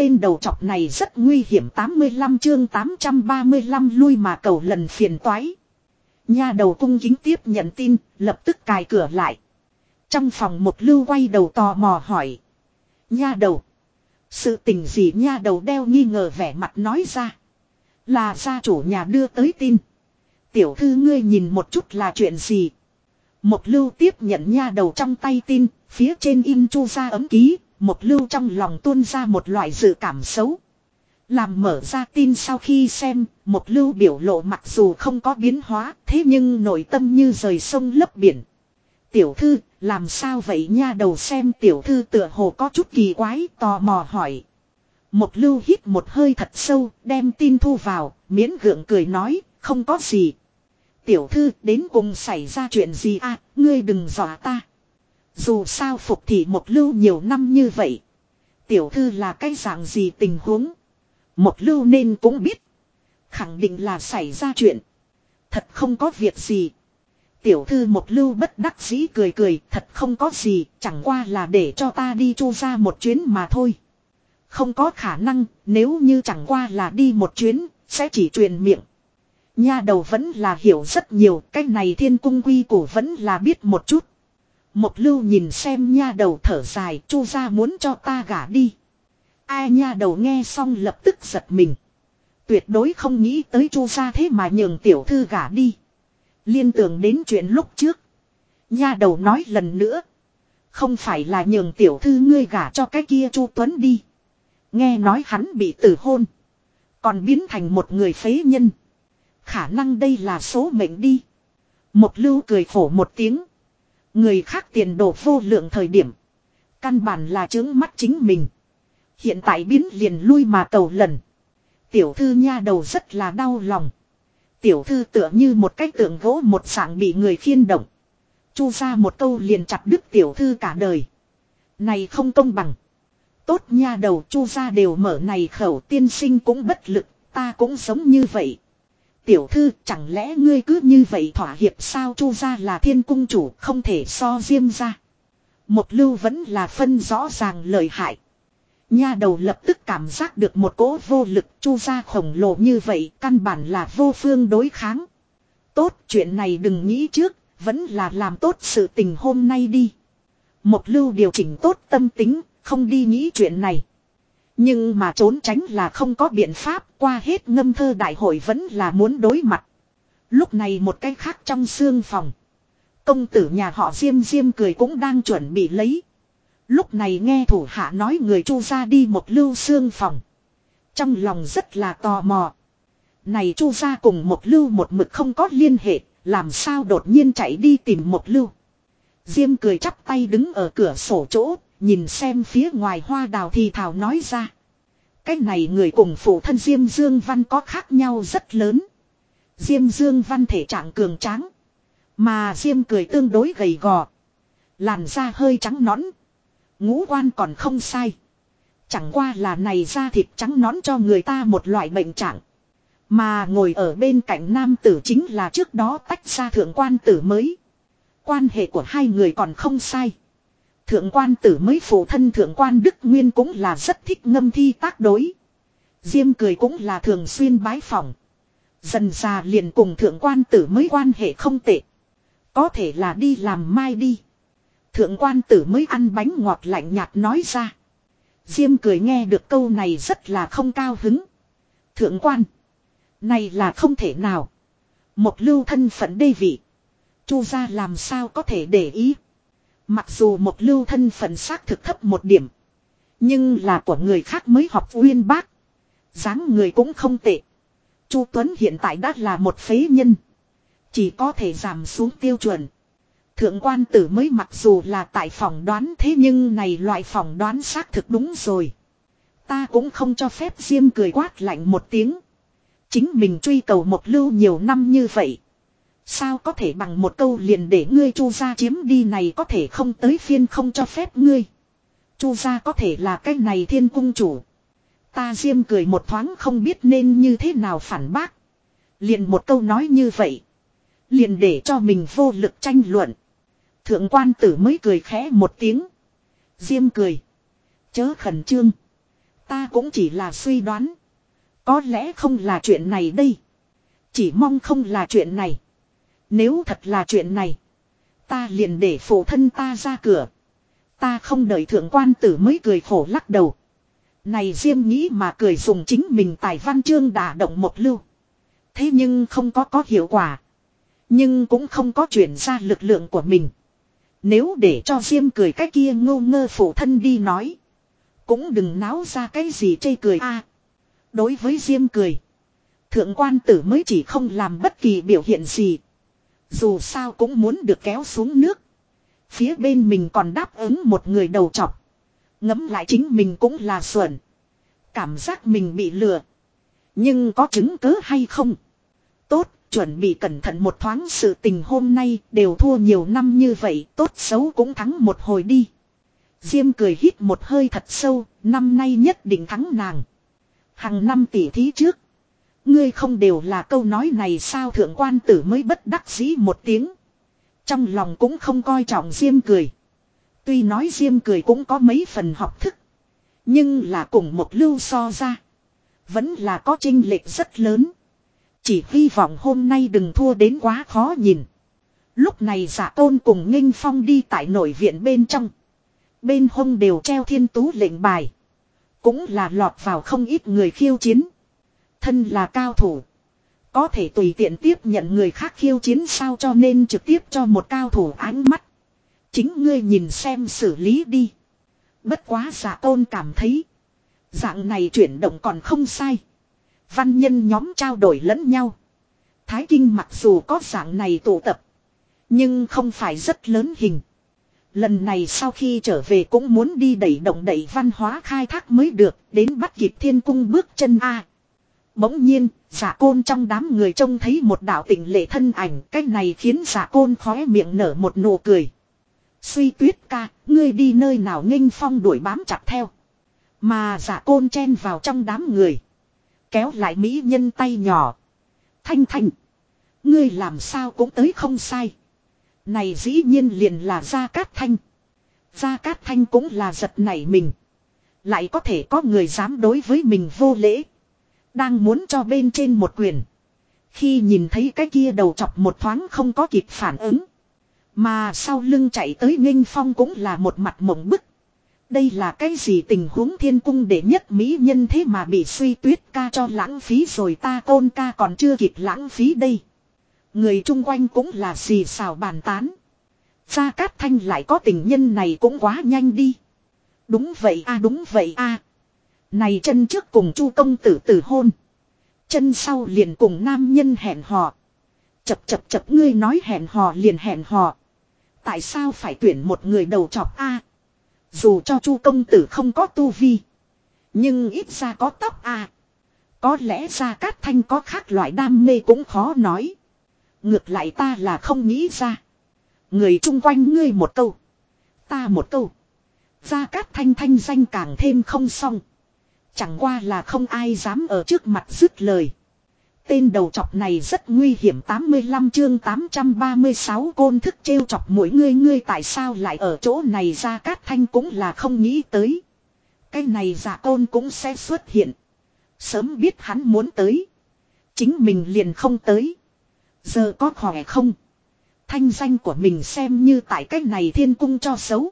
tên đầu chọc này rất nguy hiểm 85 chương 835 lui mà cầu lần phiền toái. Nha đầu cung kính tiếp nhận tin, lập tức cài cửa lại. Trong phòng một lưu quay đầu tò mò hỏi. Nha đầu. Sự tình gì nha đầu đeo nghi ngờ vẻ mặt nói ra. Là gia chủ nhà đưa tới tin. Tiểu thư ngươi nhìn một chút là chuyện gì. Một lưu tiếp nhận nha đầu trong tay tin, phía trên in chu ra ấm ký, một lưu trong lòng tuôn ra một loại dự cảm xấu. Làm mở ra tin sau khi xem, một lưu biểu lộ mặc dù không có biến hóa, thế nhưng nội tâm như rời sông lấp biển. Tiểu thư, làm sao vậy nha đầu xem tiểu thư tựa hồ có chút kỳ quái, tò mò hỏi. Một lưu hít một hơi thật sâu, đem tin thu vào, miễn gượng cười nói, không có gì. Tiểu thư đến cùng xảy ra chuyện gì à, ngươi đừng dọa ta. Dù sao phục thị một lưu nhiều năm như vậy. Tiểu thư là cái dạng gì tình huống. Một lưu nên cũng biết. Khẳng định là xảy ra chuyện. Thật không có việc gì. Tiểu thư một lưu bất đắc dĩ cười cười, thật không có gì, chẳng qua là để cho ta đi chu ra một chuyến mà thôi. Không có khả năng, nếu như chẳng qua là đi một chuyến, sẽ chỉ truyền miệng. Nha đầu vẫn là hiểu rất nhiều, cái này thiên cung quy củ vẫn là biết một chút. Một lưu nhìn xem nha đầu thở dài, chu ra muốn cho ta gả đi. Ai nha đầu nghe xong lập tức giật mình. Tuyệt đối không nghĩ tới chu ra thế mà nhường tiểu thư gả đi. Liên tưởng đến chuyện lúc trước. Nha đầu nói lần nữa. Không phải là nhường tiểu thư ngươi gả cho cái kia chu Tuấn đi. Nghe nói hắn bị tử hôn. Còn biến thành một người phế nhân. Khả năng đây là số mệnh đi. Một lưu cười khổ một tiếng. Người khác tiền đồ vô lượng thời điểm. Căn bản là chướng mắt chính mình. Hiện tại biến liền lui mà cầu lần. Tiểu thư nha đầu rất là đau lòng. Tiểu thư tựa như một cái tượng gỗ một sảng bị người khiên động. Chu ra một câu liền chặt đứt tiểu thư cả đời. Này không công bằng. Tốt nha đầu chu ra đều mở này khẩu tiên sinh cũng bất lực, ta cũng sống như vậy. Tiểu thư chẳng lẽ ngươi cứ như vậy thỏa hiệp sao chu ra là thiên cung chủ không thể so diêm ra. Một lưu vẫn là phân rõ ràng lời hại. Nha đầu lập tức cảm giác được một cỗ vô lực chu ra khổng lồ như vậy căn bản là vô phương đối kháng. Tốt chuyện này đừng nghĩ trước, vẫn là làm tốt sự tình hôm nay đi. Một lưu điều chỉnh tốt tâm tính, không đi nghĩ chuyện này. Nhưng mà trốn tránh là không có biện pháp, qua hết ngâm thơ đại hội vẫn là muốn đối mặt. Lúc này một cái khác trong xương phòng. Công tử nhà họ Diêm Diêm cười cũng đang chuẩn bị lấy. Lúc này nghe thủ hạ nói người chu ra đi một lưu xương phòng. Trong lòng rất là tò mò. Này chu ra cùng một lưu một mực không có liên hệ, làm sao đột nhiên chạy đi tìm một lưu. Diêm cười chắp tay đứng ở cửa sổ chỗ, nhìn xem phía ngoài hoa đào thì thảo nói ra. Cái này người cùng phụ thân Diêm Dương Văn có khác nhau rất lớn. Diêm Dương Văn thể trạng cường tráng. Mà Diêm cười tương đối gầy gò. Làn da hơi trắng nõn. Ngũ quan còn không sai. Chẳng qua là này da thịt trắng nõn cho người ta một loại bệnh trạng. Mà ngồi ở bên cạnh nam tử chính là trước đó tách ra thượng quan tử mới. Quan hệ của hai người còn không sai. Thượng quan tử mới phụ thân thượng quan Đức Nguyên cũng là rất thích ngâm thi tác đối. Diêm cười cũng là thường xuyên bái phỏng. Dần già liền cùng thượng quan tử mới quan hệ không tệ. Có thể là đi làm mai đi. Thượng quan tử mới ăn bánh ngọt lạnh nhạt nói ra. Diêm cười nghe được câu này rất là không cao hứng. Thượng quan. Này là không thể nào. Một lưu thân phận đê vị. Chu ra làm sao có thể để ý. Mặc dù một lưu thân phận xác thực thấp một điểm. Nhưng là của người khác mới học uyên bác. dáng người cũng không tệ. Chu Tuấn hiện tại đã là một phế nhân. Chỉ có thể giảm xuống tiêu chuẩn. Thượng quan tử mới mặc dù là tại phòng đoán thế nhưng này loại phòng đoán xác thực đúng rồi. Ta cũng không cho phép Diêm cười quát lạnh một tiếng. Chính mình truy cầu một lưu nhiều năm như vậy. Sao có thể bằng một câu liền để ngươi chu gia chiếm đi này có thể không tới phiên không cho phép ngươi. Chu gia có thể là cái này thiên cung chủ. Ta diêm cười một thoáng không biết nên như thế nào phản bác. Liền một câu nói như vậy. Liền để cho mình vô lực tranh luận. Thượng quan tử mới cười khẽ một tiếng. Diêm cười. Chớ khẩn trương. Ta cũng chỉ là suy đoán. Có lẽ không là chuyện này đây. Chỉ mong không là chuyện này. Nếu thật là chuyện này. Ta liền để phụ thân ta ra cửa. Ta không đợi thượng quan tử mới cười khổ lắc đầu. Này Diêm nghĩ mà cười dùng chính mình tài văn chương đả động một lưu. Thế nhưng không có có hiệu quả. Nhưng cũng không có chuyển ra lực lượng của mình. Nếu để cho Diêm cười cái kia ngô ngơ phụ thân đi nói. Cũng đừng náo ra cái gì chê cười a. đối với Diêm cười. Thượng quan tử mới chỉ không làm bất kỳ biểu hiện gì. Dù sao cũng muốn được kéo xuống nước. Phía bên mình còn đáp ứng một người đầu chọc. Ngấm lại chính mình cũng là xuẩn. Cảm giác mình bị lừa. Nhưng có chứng cứ hay không? Tốt, chuẩn bị cẩn thận một thoáng sự tình hôm nay đều thua nhiều năm như vậy, tốt xấu cũng thắng một hồi đi. Diêm cười hít một hơi thật sâu, năm nay nhất định thắng nàng. Hằng năm tỷ thí trước. Ngươi không đều là câu nói này sao thượng quan tử mới bất đắc dĩ một tiếng. Trong lòng cũng không coi trọng Diêm cười. Tuy nói Diêm cười cũng có mấy phần học thức. Nhưng là cùng một lưu so ra. Vẫn là có trinh lệch rất lớn. Chỉ hy vọng hôm nay đừng thua đến quá khó nhìn. Lúc này giả tôn cùng nghinh phong đi tại nội viện bên trong. Bên hông đều treo thiên tú lệnh bài. Cũng là lọt vào không ít người khiêu chiến. Thân là cao thủ. Có thể tùy tiện tiếp nhận người khác khiêu chiến sao cho nên trực tiếp cho một cao thủ ánh mắt. Chính ngươi nhìn xem xử lý đi. Bất quá giả tôn cảm thấy. Dạng này chuyển động còn không sai. Văn nhân nhóm trao đổi lẫn nhau. Thái Kinh mặc dù có dạng này tụ tập. Nhưng không phải rất lớn hình. Lần này sau khi trở về cũng muốn đi đẩy động đẩy văn hóa khai thác mới được. Đến bắt kịp thiên cung bước chân A. Bỗng nhiên, giả côn trong đám người trông thấy một đạo tình lệ thân ảnh. Cái này khiến giả côn khóe miệng nở một nụ cười. Suy tuyết ca, ngươi đi nơi nào nghênh phong đuổi bám chặt theo. Mà giả côn chen vào trong đám người. Kéo lại mỹ nhân tay nhỏ. Thanh thanh. Ngươi làm sao cũng tới không sai. Này dĩ nhiên liền là Gia Cát Thanh. Gia Cát Thanh cũng là giật nảy mình. Lại có thể có người dám đối với mình vô lễ. Đang muốn cho bên trên một quyền. Khi nhìn thấy cái kia đầu chọc một thoáng không có kịp phản ứng. Mà sau lưng chạy tới nghênh phong cũng là một mặt mộng bức. Đây là cái gì tình huống thiên cung để nhất mỹ nhân thế mà bị suy tuyết ca cho lãng phí rồi ta côn ca còn chưa kịp lãng phí đây. Người chung quanh cũng là xì xào bàn tán. Gia Cát Thanh lại có tình nhân này cũng quá nhanh đi. Đúng vậy a, đúng vậy a. Này chân trước cùng chu công tử tử hôn. Chân sau liền cùng nam nhân hẹn hò. Chập chập chập, ngươi nói hẹn hò liền hẹn hò. Tại sao phải tuyển một người đầu chọc a? Dù cho chu công tử không có tu vi. Nhưng ít ra có tóc a. Có lẽ ra cát thanh có khác loại đam mê cũng khó nói. Ngược lại ta là không nghĩ ra. Người chung quanh ngươi một câu. Ta một câu. Gia Cát Thanh thanh danh càng thêm không xong. Chẳng qua là không ai dám ở trước mặt dứt lời. Tên đầu chọc này rất nguy hiểm 85 chương 836 côn thức trêu chọc mỗi người, ngươi tại sao lại ở chỗ này ra cát thanh cũng là không nghĩ tới. Cái này giả côn cũng sẽ xuất hiện. Sớm biết hắn muốn tới. Chính mình liền không tới. Giờ có khỏe không? Thanh danh của mình xem như tại cái này thiên cung cho xấu.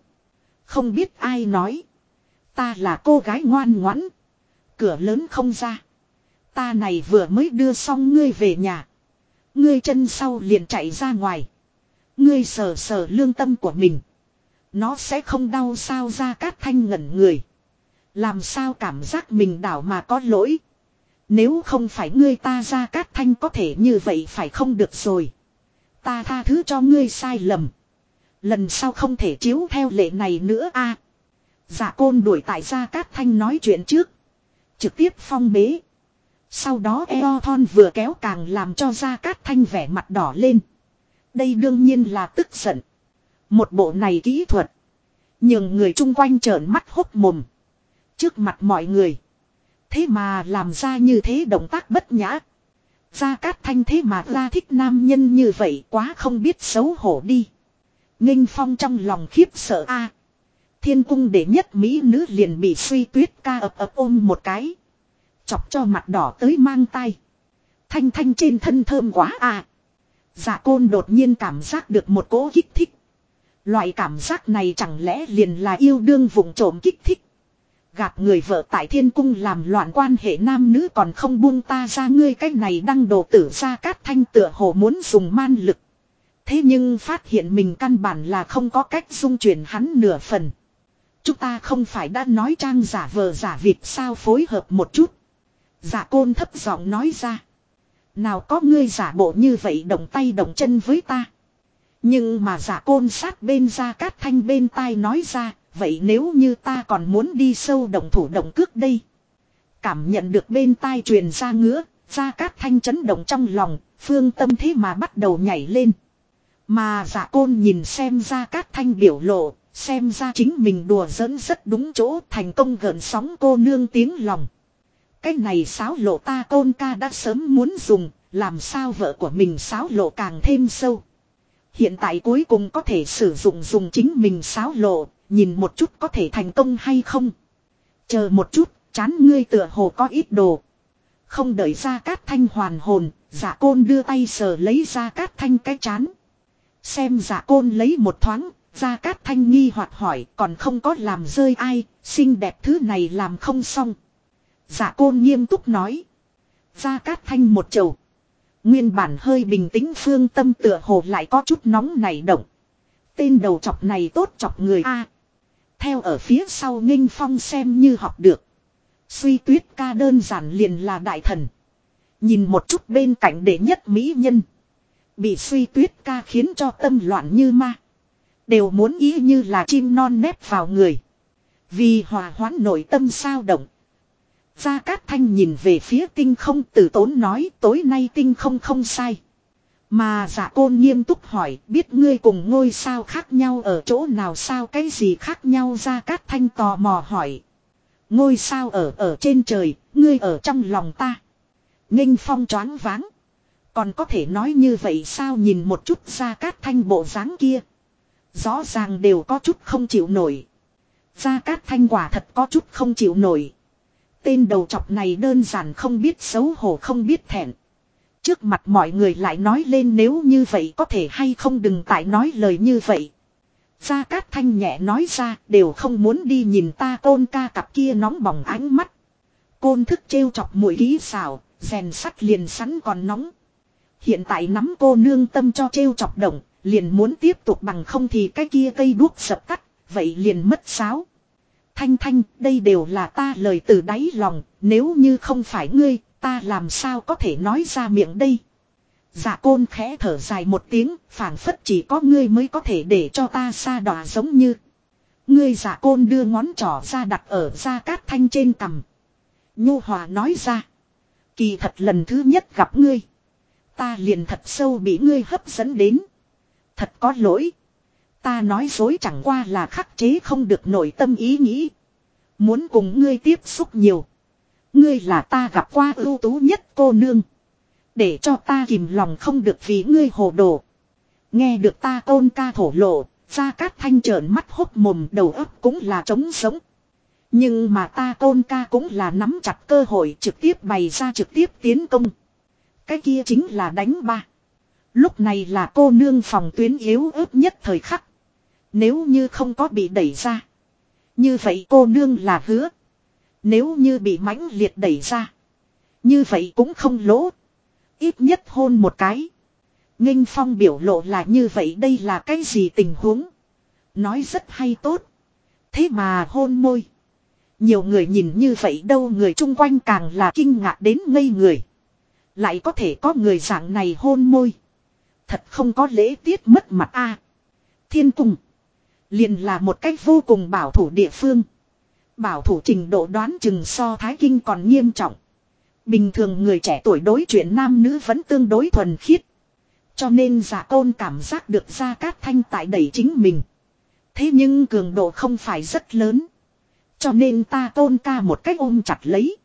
Không biết ai nói. Ta là cô gái ngoan ngoãn. Cửa lớn không ra. Ta này vừa mới đưa xong ngươi về nhà. Ngươi chân sau liền chạy ra ngoài. Ngươi sờ sờ lương tâm của mình. Nó sẽ không đau sao ra cát thanh ngẩn người. Làm sao cảm giác mình đảo mà có lỗi. Nếu không phải ngươi ta ra cát thanh có thể như vậy phải không được rồi. Ta tha thứ cho ngươi sai lầm. Lần sau không thể chiếu theo lệ này nữa a. À, giả côn đuổi tại ra cát thanh nói chuyện trước. Trực tiếp phong bế. Sau đó eo thon vừa kéo càng làm cho gia cát thanh vẻ mặt đỏ lên. Đây đương nhiên là tức giận. Một bộ này kỹ thuật. Nhưng người chung quanh trợn mắt hốc mồm. Trước mặt mọi người. Thế mà làm ra như thế động tác bất nhã. Gia Cát Thanh thế mà ra thích nam nhân như vậy quá không biết xấu hổ đi. Nghinh Phong trong lòng khiếp sợ a. Thiên cung để nhất Mỹ nữ liền bị suy tuyết ca ập ập ôm một cái. Chọc cho mặt đỏ tới mang tay. Thanh thanh trên thân thơm quá à. Dạ côn đột nhiên cảm giác được một cỗ kích thích. Loại cảm giác này chẳng lẽ liền là yêu đương vùng trộm kích thích. Gạt người vợ tại thiên cung làm loạn quan hệ nam nữ còn không buông ta ra ngươi cách này đăng đồ tử ra cát thanh tựa hồ muốn dùng man lực. Thế nhưng phát hiện mình căn bản là không có cách dung chuyển hắn nửa phần. Chúng ta không phải đã nói trang giả vờ giả việc sao phối hợp một chút. Giả côn thấp giọng nói ra. Nào có ngươi giả bộ như vậy động tay động chân với ta. Nhưng mà giả côn sát bên ra cát thanh bên tai nói ra. Vậy nếu như ta còn muốn đi sâu động thủ động cước đây. Cảm nhận được bên tai truyền ra ngứa. Ra cát thanh chấn động trong lòng. Phương tâm thế mà bắt đầu nhảy lên. Mà giả côn nhìn xem ra cát thanh biểu lộ. Xem ra chính mình đùa dẫn rất đúng chỗ thành công gần sóng cô nương tiếng lòng. Cái này sáo lộ ta côn ca đã sớm muốn dùng, làm sao vợ của mình sáo lộ càng thêm sâu. Hiện tại cuối cùng có thể sử dụng dùng chính mình sáo lộ, nhìn một chút có thể thành công hay không. Chờ một chút, chán ngươi tựa hồ có ít đồ. Không đợi ra cát thanh hoàn hồn, giả côn đưa tay sờ lấy ra cát thanh cái chán. Xem giả côn lấy một thoáng, gia cát thanh nghi hoặc hỏi còn không có làm rơi ai, xinh đẹp thứ này làm không xong. Dạ Giả côn nghiêm túc nói. gia cát thanh một chầu. Nguyên bản hơi bình tĩnh phương tâm tựa hồ lại có chút nóng nảy động. Tên đầu chọc này tốt chọc người A. theo ở phía sau nghênh phong xem như học được. Suy tuyết ca đơn giản liền là đại thần. Nhìn một chút bên cạnh đệ nhất mỹ nhân. Bị suy tuyết ca khiến cho tâm loạn như ma. Đều muốn ý như là chim non nép vào người. Vì hòa hoãn nội tâm sao động. Gia Cát Thanh nhìn về phía tinh không tử tốn nói tối nay tinh không không sai. Mà giả côn nghiêm túc hỏi biết ngươi cùng ngôi sao khác nhau ở chỗ nào sao cái gì khác nhau Gia Cát Thanh tò mò hỏi. Ngôi sao ở ở trên trời, ngươi ở trong lòng ta. Nghinh phong choáng váng. Còn có thể nói như vậy sao nhìn một chút Gia Cát Thanh bộ dáng kia. Rõ ràng đều có chút không chịu nổi. Gia Cát Thanh quả thật có chút không chịu nổi. Tên đầu chọc này đơn giản không biết xấu hổ không biết thẹn. Trước mặt mọi người lại nói lên nếu như vậy có thể hay không đừng tại nói lời như vậy. Gia Cát Thanh nhẹ nói ra đều không muốn đi nhìn ta côn ca cặp kia nóng bỏng ánh mắt. Côn thức trêu chọc mũi ký xào, rèn sắt liền sắn còn nóng. Hiện tại nắm cô nương tâm cho trêu chọc động, liền muốn tiếp tục bằng không thì cái kia cây đuốc sập tắt, vậy liền mất sáo. Thanh Thanh, đây đều là ta lời từ đáy lòng, nếu như không phải ngươi, ta làm sao có thể nói ra miệng đây. Dạ côn khẽ thở dài một tiếng, phảng phất chỉ có ngươi mới có thể để cho ta xa đọa giống như. Ngươi dạ côn đưa ngón trỏ ra đặt ở da cát thanh trên cằm. Nhu hòa nói ra. Kỳ thật lần thứ nhất gặp ngươi. Ta liền thật sâu bị ngươi hấp dẫn đến. Thật có lỗi. Ta nói dối chẳng qua là khắc chế không được nội tâm ý nghĩ. Muốn cùng ngươi tiếp xúc nhiều. Ngươi là ta gặp qua ưu tú nhất cô nương. Để cho ta kìm lòng không được vì ngươi hồ đồ. Nghe được ta tôn ca thổ lộ, ra cát thanh trợn mắt hốt mồm đầu ấp cũng là trống sống. Nhưng mà ta tôn ca cũng là nắm chặt cơ hội trực tiếp bày ra trực tiếp tiến công. Cái kia chính là đánh ba. Lúc này là cô nương phòng tuyến yếu ớt nhất thời khắc. Nếu như không có bị đẩy ra. Như vậy cô nương là hứa. Nếu như bị mãnh liệt đẩy ra. Như vậy cũng không lỗ. Ít nhất hôn một cái. Nghinh phong biểu lộ là như vậy đây là cái gì tình huống. Nói rất hay tốt. Thế mà hôn môi. Nhiều người nhìn như vậy đâu người chung quanh càng là kinh ngạc đến ngây người. Lại có thể có người dạng này hôn môi. Thật không có lễ tiết mất mặt a Thiên cung. Liền là một cách vô cùng bảo thủ địa phương. Bảo thủ trình độ đoán chừng so thái kinh còn nghiêm trọng. Bình thường người trẻ tuổi đối chuyện nam nữ vẫn tương đối thuần khiết. Cho nên giả tôn cảm giác được ra cát thanh tại đẩy chính mình. Thế nhưng cường độ không phải rất lớn. Cho nên ta tôn ca một cách ôm chặt lấy.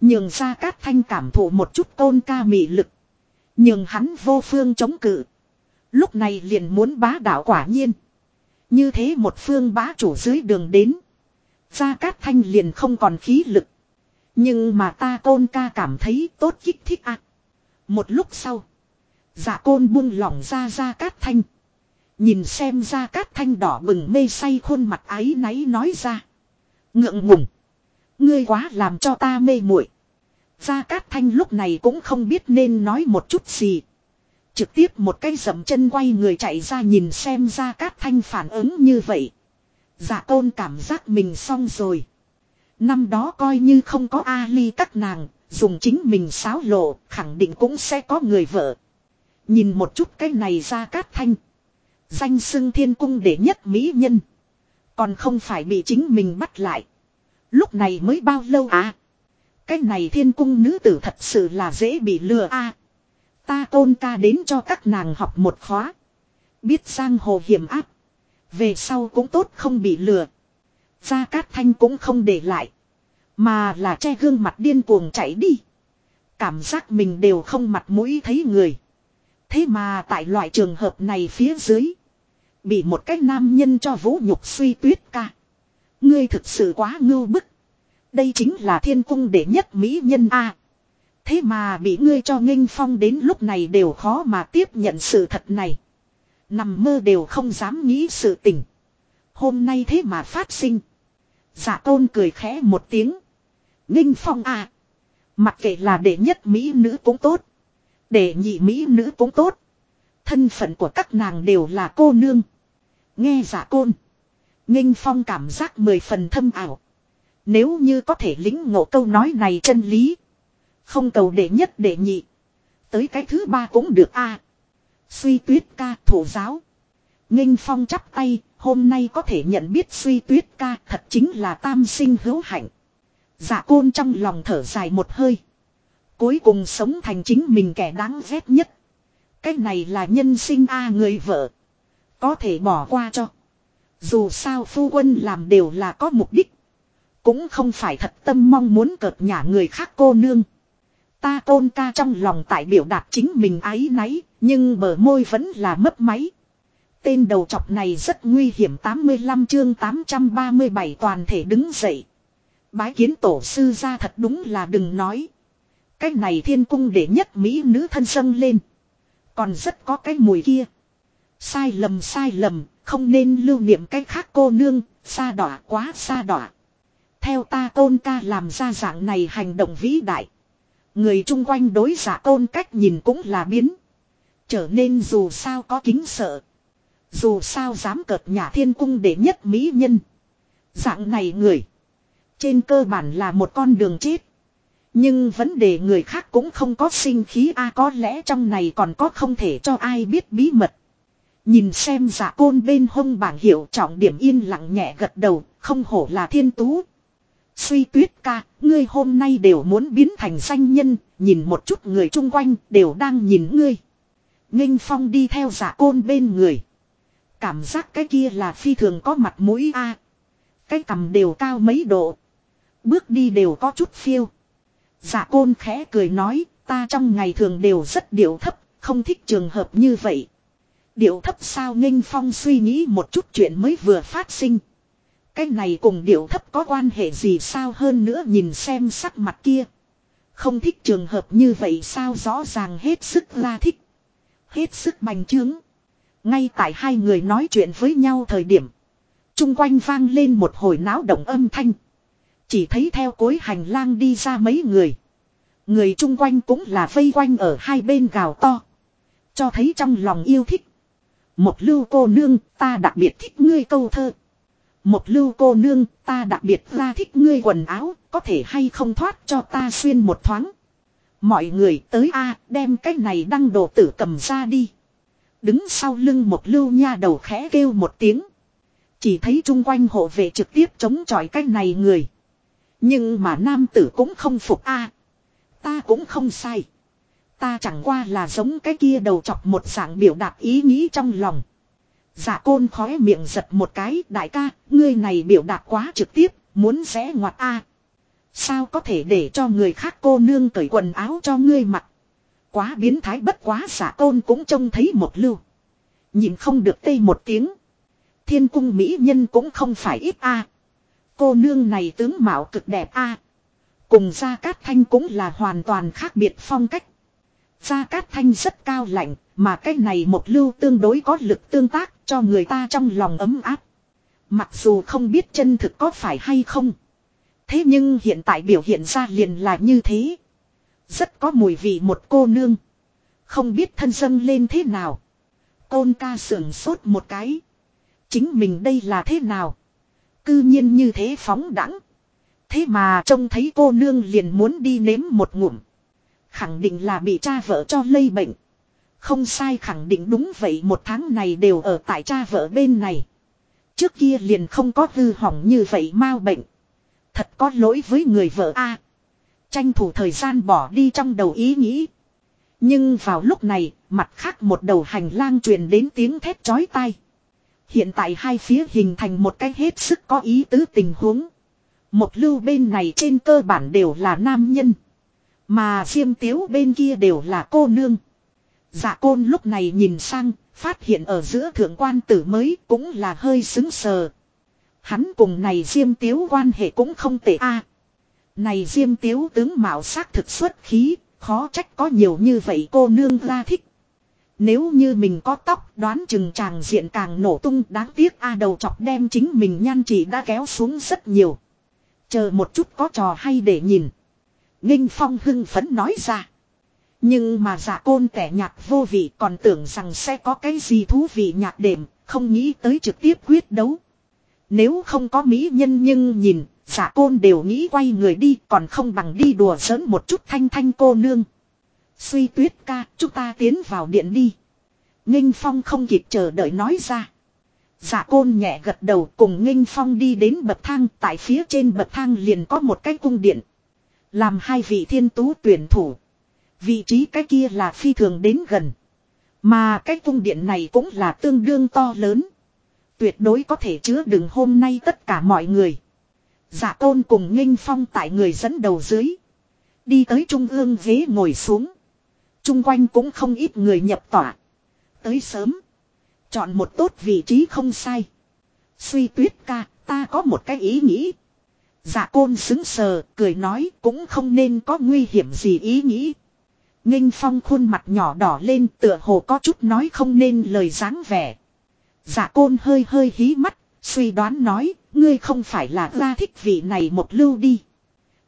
Nhường ra cát thanh cảm thụ một chút tôn ca mị lực nhưng hắn vô phương chống cự. Lúc này liền muốn bá đạo quả nhiên. Như thế một phương bá chủ dưới đường đến. Gia Cát Thanh liền không còn khí lực. Nhưng mà ta côn ca cảm thấy tốt kích thích ạ. Một lúc sau. Dạ côn buông lỏng ra Gia Cát Thanh. Nhìn xem Gia Cát Thanh đỏ bừng mê say khuôn mặt ái náy nói ra. Ngượng ngùng. Ngươi quá làm cho ta mê muội. Gia Cát Thanh lúc này cũng không biết nên nói một chút gì. Trực tiếp một cái dầm chân quay người chạy ra nhìn xem Gia Cát Thanh phản ứng như vậy. giả tôn cảm giác mình xong rồi. Năm đó coi như không có Ali các nàng, dùng chính mình xáo lộ, khẳng định cũng sẽ có người vợ. Nhìn một chút cái này Gia Cát Thanh. Danh xưng thiên cung để nhất mỹ nhân. Còn không phải bị chính mình bắt lại. Lúc này mới bao lâu à? Cái này thiên cung nữ tử thật sự là dễ bị lừa a. ta tôn ca đến cho các nàng học một khóa. Biết giang hồ hiểm áp. Về sau cũng tốt không bị lừa. Gia Cát Thanh cũng không để lại. Mà là che gương mặt điên cuồng chạy đi. Cảm giác mình đều không mặt mũi thấy người. Thế mà tại loại trường hợp này phía dưới. Bị một cái nam nhân cho vũ nhục suy tuyết ca. Ngươi thực sự quá ngưu bức. Đây chính là thiên cung đệ nhất mỹ nhân a. thế mà bị ngươi cho nghênh phong đến lúc này đều khó mà tiếp nhận sự thật này. Nằm mơ đều không dám nghĩ sự tình. Hôm nay thế mà phát sinh. Giả dạ tôn cười khẽ một tiếng. Nghênh phong a, Mặc kệ là đệ nhất mỹ nữ cũng tốt. Đệ nhị mỹ nữ cũng tốt. Thân phận của các nàng đều là cô nương. Nghe giả dạ côn. Nghênh phong cảm giác mười phần thâm ảo. Nếu như có thể lính ngộ câu nói này chân lý. Không cầu đệ nhất đệ nhị. Tới cái thứ ba cũng được a. Suy tuyết ca thủ giáo. Nghinh phong chắp tay, hôm nay có thể nhận biết suy tuyết ca thật chính là tam sinh hữu hạnh. Dạ côn trong lòng thở dài một hơi. Cuối cùng sống thành chính mình kẻ đáng ghét nhất. Cái này là nhân sinh a người vợ. Có thể bỏ qua cho. Dù sao phu quân làm đều là có mục đích. Cũng không phải thật tâm mong muốn cợt nhả người khác cô nương. Ta tôn ca trong lòng tại biểu đạt chính mình ái náy, nhưng bờ môi vẫn là mấp máy. Tên đầu chọc này rất nguy hiểm 85 chương 837 toàn thể đứng dậy. Bái kiến tổ sư ra thật đúng là đừng nói. Cái này thiên cung để nhất Mỹ nữ thân sân lên. Còn rất có cái mùi kia. Sai lầm sai lầm, không nên lưu niệm cái khác cô nương, xa đỏ quá xa đỏ. Theo ta tôn ca làm ra dạng này hành động vĩ đại. Người chung quanh đối giả tôn cách nhìn cũng là biến. Trở nên dù sao có kính sợ. Dù sao dám cợt nhà thiên cung để nhất mỹ nhân. Dạng này người. Trên cơ bản là một con đường chết. Nhưng vấn đề người khác cũng không có sinh khí a có lẽ trong này còn có không thể cho ai biết bí mật. Nhìn xem giả côn bên hông bảng hiệu trọng điểm yên lặng nhẹ gật đầu, không hổ là thiên tú. Suy tuyết ca, ngươi hôm nay đều muốn biến thành danh nhân, nhìn một chút người chung quanh đều đang nhìn ngươi. Ninh phong đi theo giả côn bên người. Cảm giác cái kia là phi thường có mặt mũi a Cái cầm đều cao mấy độ. Bước đi đều có chút phiêu. Giả côn khẽ cười nói, ta trong ngày thường đều rất điệu thấp, không thích trường hợp như vậy. Điệu thấp sao Ninh phong suy nghĩ một chút chuyện mới vừa phát sinh. Cái này cùng điệu thấp có quan hệ gì sao hơn nữa nhìn xem sắc mặt kia. Không thích trường hợp như vậy sao rõ ràng hết sức la thích. Hết sức bành trướng. Ngay tại hai người nói chuyện với nhau thời điểm. Trung quanh vang lên một hồi náo động âm thanh. Chỉ thấy theo cối hành lang đi ra mấy người. Người chung quanh cũng là vây quanh ở hai bên gào to. Cho thấy trong lòng yêu thích. Một lưu cô nương, ta đặc biệt thích ngươi câu thơ. Một lưu cô nương, ta đặc biệt ra thích ngươi quần áo, có thể hay không thoát cho ta xuyên một thoáng. Mọi người tới a đem cái này đăng đồ tử cầm ra đi. Đứng sau lưng một lưu nha đầu khẽ kêu một tiếng. Chỉ thấy chung quanh hộ vệ trực tiếp chống chọi cái này người. Nhưng mà nam tử cũng không phục a Ta cũng không sai. Ta chẳng qua là giống cái kia đầu chọc một dạng biểu đạt ý nghĩ trong lòng. Dạ côn khói miệng giật một cái đại ca, ngươi này biểu đạt quá trực tiếp, muốn rẽ ngoặt a Sao có thể để cho người khác cô nương cởi quần áo cho ngươi mặc. Quá biến thái bất quá giả côn cũng trông thấy một lưu. Nhìn không được tê một tiếng. thiên cung mỹ nhân cũng không phải ít a. Cô nương này tướng mạo cực đẹp a. Cùng Gia Cát Thanh cũng là hoàn toàn khác biệt phong cách. Gia Cát Thanh rất cao lạnh, mà cái này một lưu tương đối có lực tương tác cho người ta trong lòng ấm áp. Mặc dù không biết chân thực có phải hay không. Thế nhưng hiện tại biểu hiện ra liền là như thế. Rất có mùi vị một cô nương. Không biết thân dân lên thế nào. Côn ca sưởng sốt một cái. Chính mình đây là thế nào? Cư nhiên như thế phóng đẳng. Thế mà trông thấy cô nương liền muốn đi nếm một ngụm. Khẳng định là bị cha vợ cho lây bệnh. Không sai khẳng định đúng vậy một tháng này đều ở tại cha vợ bên này. Trước kia liền không có hư hỏng như vậy mau bệnh. Thật có lỗi với người vợ a Tranh thủ thời gian bỏ đi trong đầu ý nghĩ. Nhưng vào lúc này, mặt khác một đầu hành lang truyền đến tiếng thét chói tai. Hiện tại hai phía hình thành một cái hết sức có ý tứ tình huống. Một lưu bên này trên cơ bản đều là nam nhân. Mà diêm tiếu bên kia đều là cô nương. Dạ côn lúc này nhìn sang, phát hiện ở giữa thượng quan tử mới cũng là hơi xứng sờ. Hắn cùng này diêm tiếu quan hệ cũng không tệ a. này diêm tiếu tướng mạo sắc thực xuất khí, khó trách có nhiều như vậy cô nương ra thích. Nếu như mình có tóc đoán chừng chàng diện càng nổ tung đáng tiếc a đầu chọc đem chính mình nhan chỉ đã kéo xuống rất nhiều. Chờ một chút có trò hay để nhìn. Nghinh Phong hưng phấn nói ra. Nhưng mà giả côn tẻ nhạt vô vị còn tưởng rằng sẽ có cái gì thú vị nhạt đệm, không nghĩ tới trực tiếp quyết đấu. Nếu không có mỹ nhân nhưng nhìn, giả côn đều nghĩ quay người đi còn không bằng đi đùa giỡn một chút thanh thanh cô nương. Suy tuyết ca, chúng ta tiến vào điện đi. Nghinh Phong không kịp chờ đợi nói ra. Giả côn nhẹ gật đầu cùng Nghinh Phong đi đến bậc thang, tại phía trên bậc thang liền có một cái cung điện. Làm hai vị thiên tú tuyển thủ. Vị trí cái kia là phi thường đến gần. Mà cái cung điện này cũng là tương đương to lớn. Tuyệt đối có thể chứa đựng hôm nay tất cả mọi người. Giả tôn cùng nghênh phong tại người dẫn đầu dưới. Đi tới trung ương ghế ngồi xuống. Trung quanh cũng không ít người nhập tỏa. Tới sớm. Chọn một tốt vị trí không sai. Suy tuyết ca, ta có một cái ý nghĩ. Dạ côn xứng sờ, cười nói cũng không nên có nguy hiểm gì ý nghĩ. Nghinh phong khuôn mặt nhỏ đỏ lên tựa hồ có chút nói không nên lời dáng vẻ. Dạ côn hơi hơi hí mắt, suy đoán nói, ngươi không phải là ra thích vị này một lưu đi.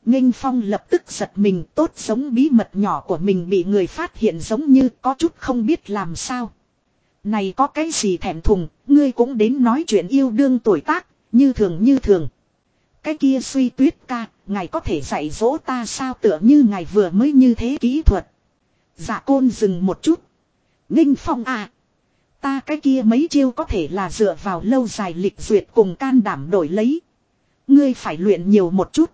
Nghinh phong lập tức giật mình tốt giống bí mật nhỏ của mình bị người phát hiện giống như có chút không biết làm sao. Này có cái gì thèm thùng, ngươi cũng đến nói chuyện yêu đương tuổi tác, như thường như thường. Cái kia suy tuyết ca, ngài có thể dạy dỗ ta sao tựa như ngài vừa mới như thế kỹ thuật. Dạ côn dừng một chút. Ninh phong à. Ta cái kia mấy chiêu có thể là dựa vào lâu dài lịch duyệt cùng can đảm đổi lấy. Ngươi phải luyện nhiều một chút.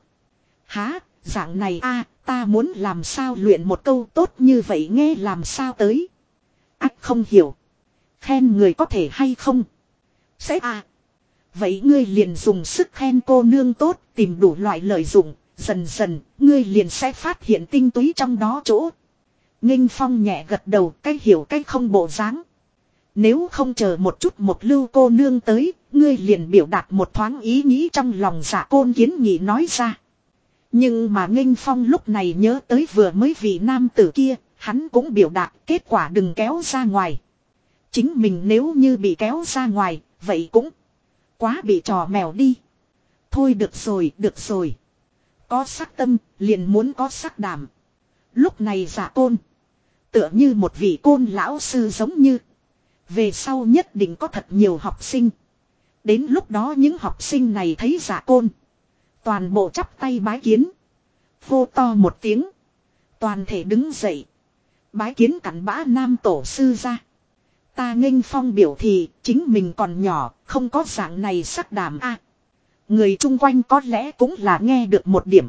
Há, dạng này a ta muốn làm sao luyện một câu tốt như vậy nghe làm sao tới. Ách không hiểu. Khen người có thể hay không. Sẽ à. Vậy ngươi liền dùng sức khen cô nương tốt, tìm đủ loại lợi dụng, dần dần, ngươi liền sẽ phát hiện tinh túy trong đó chỗ. Nghinh phong nhẹ gật đầu cách hiểu cách không bộ dáng. Nếu không chờ một chút một lưu cô nương tới, ngươi liền biểu đạt một thoáng ý nghĩ trong lòng giả côn kiến nghị nói ra. Nhưng mà nghinh phong lúc này nhớ tới vừa mới vị nam tử kia, hắn cũng biểu đạt kết quả đừng kéo ra ngoài. Chính mình nếu như bị kéo ra ngoài, vậy cũng quá bị trò mèo đi. Thôi được rồi, được rồi. Có sắc tâm, liền muốn có sắc đảm. Lúc này giả côn. Tựa như một vị côn lão sư giống như. Về sau nhất định có thật nhiều học sinh. Đến lúc đó những học sinh này thấy giả côn. Toàn bộ chắp tay bái kiến. Hô to một tiếng. Toàn thể đứng dậy. Bái kiến cặn bã nam tổ sư ra. Ta nghênh phong biểu thì chính mình còn nhỏ, không có dạng này sắc đảm a. người chung quanh có lẽ cũng là nghe được một điểm.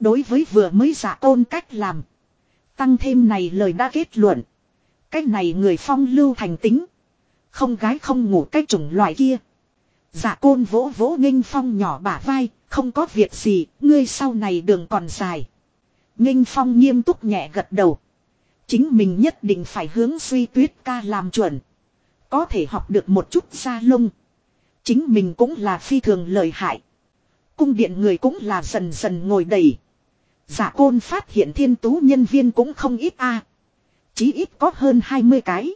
Đối với vừa mới giả tôn cách làm. Tăng thêm này lời đã kết luận. Cách này người phong lưu thành tính. Không gái không ngủ cái chủng loại kia. Giả côn vỗ vỗ nghênh phong nhỏ bả vai, không có việc gì, ngươi sau này đường còn dài. Nghênh phong nghiêm túc nhẹ gật đầu. Chính mình nhất định phải hướng suy tuyết ca làm chuẩn. Có thể học được một chút xa lông. Chính mình cũng là phi thường lợi hại. Cung điện người cũng là dần dần ngồi đầy. Giả côn phát hiện thiên tú nhân viên cũng không ít a Chí ít có hơn 20 cái.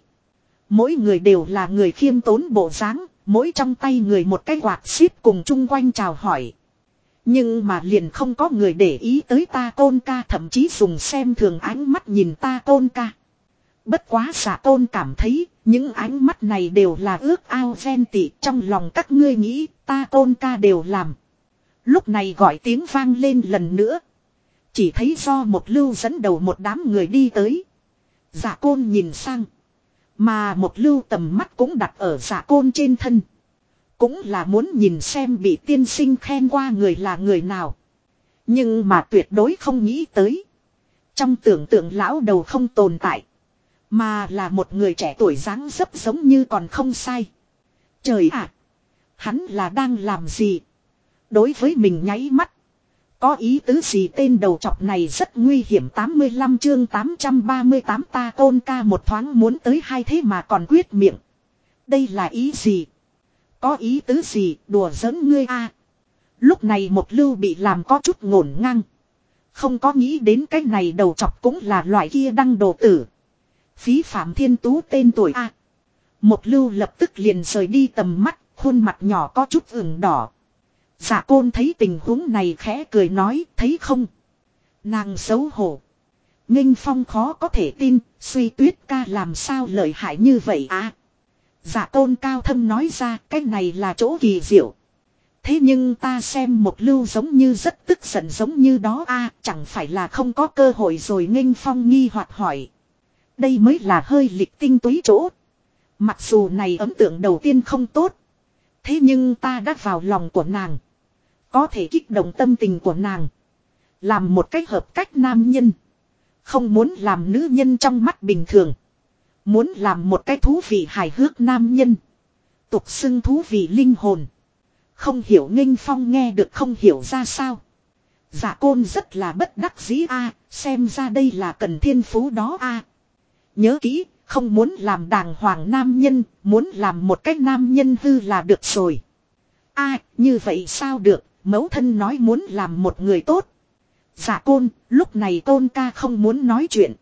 Mỗi người đều là người khiêm tốn bộ dáng, mỗi trong tay người một cái quạt xít cùng chung quanh chào hỏi. Nhưng mà liền không có người để ý tới ta tôn ca, thậm chí dùng xem thường ánh mắt nhìn ta tôn ca. Bất quá giả tôn cảm thấy, những ánh mắt này đều là ước ao ghen tị trong lòng các ngươi nghĩ, ta tôn ca đều làm. Lúc này gọi tiếng vang lên lần nữa. Chỉ thấy do một lưu dẫn đầu một đám người đi tới. Giả côn nhìn sang. Mà một lưu tầm mắt cũng đặt ở giả côn trên thân. Cũng là muốn nhìn xem bị tiên sinh khen qua người là người nào. Nhưng mà tuyệt đối không nghĩ tới. Trong tưởng tượng lão đầu không tồn tại. Mà là một người trẻ tuổi dáng dấp giống như còn không sai. Trời ạ! hắn là đang làm gì? Đối với mình nháy mắt. Có ý tứ gì tên đầu chọc này rất nguy hiểm 85 chương 838 ta tôn ca một thoáng muốn tới hai thế mà còn quyết miệng. Đây là ý gì? Có ý tứ gì đùa giỡn ngươi a Lúc này một lưu bị làm có chút ngổn ngang. Không có nghĩ đến cái này đầu chọc cũng là loại kia đăng đồ tử. Phí phạm thiên tú tên tuổi a Một lưu lập tức liền rời đi tầm mắt, khuôn mặt nhỏ có chút ửng đỏ. giả côn thấy tình huống này khẽ cười nói, thấy không? Nàng xấu hổ. Nghinh phong khó có thể tin, suy tuyết ca làm sao lợi hại như vậy à? Dạ tôn cao thâm nói ra, cái này là chỗ kỳ diệu. Thế nhưng ta xem một lưu giống như rất tức giận giống như đó a chẳng phải là không có cơ hội rồi nghênh phong nghi hoặc hỏi. Đây mới là hơi lịch tinh túy chỗ. Mặc dù này ấn tượng đầu tiên không tốt. Thế nhưng ta đã vào lòng của nàng. Có thể kích động tâm tình của nàng. Làm một cách hợp cách nam nhân. Không muốn làm nữ nhân trong mắt bình thường. Muốn làm một cái thú vị hài hước nam nhân. Tục xưng thú vị linh hồn. Không hiểu nghênh phong nghe được không hiểu ra sao. giả côn rất là bất đắc dĩ a xem ra đây là cần thiên phú đó a Nhớ kỹ, không muốn làm đàng hoàng nam nhân, muốn làm một cách nam nhân hư là được rồi. a như vậy sao được, mẫu thân nói muốn làm một người tốt. giả côn, lúc này tôn ca không muốn nói chuyện.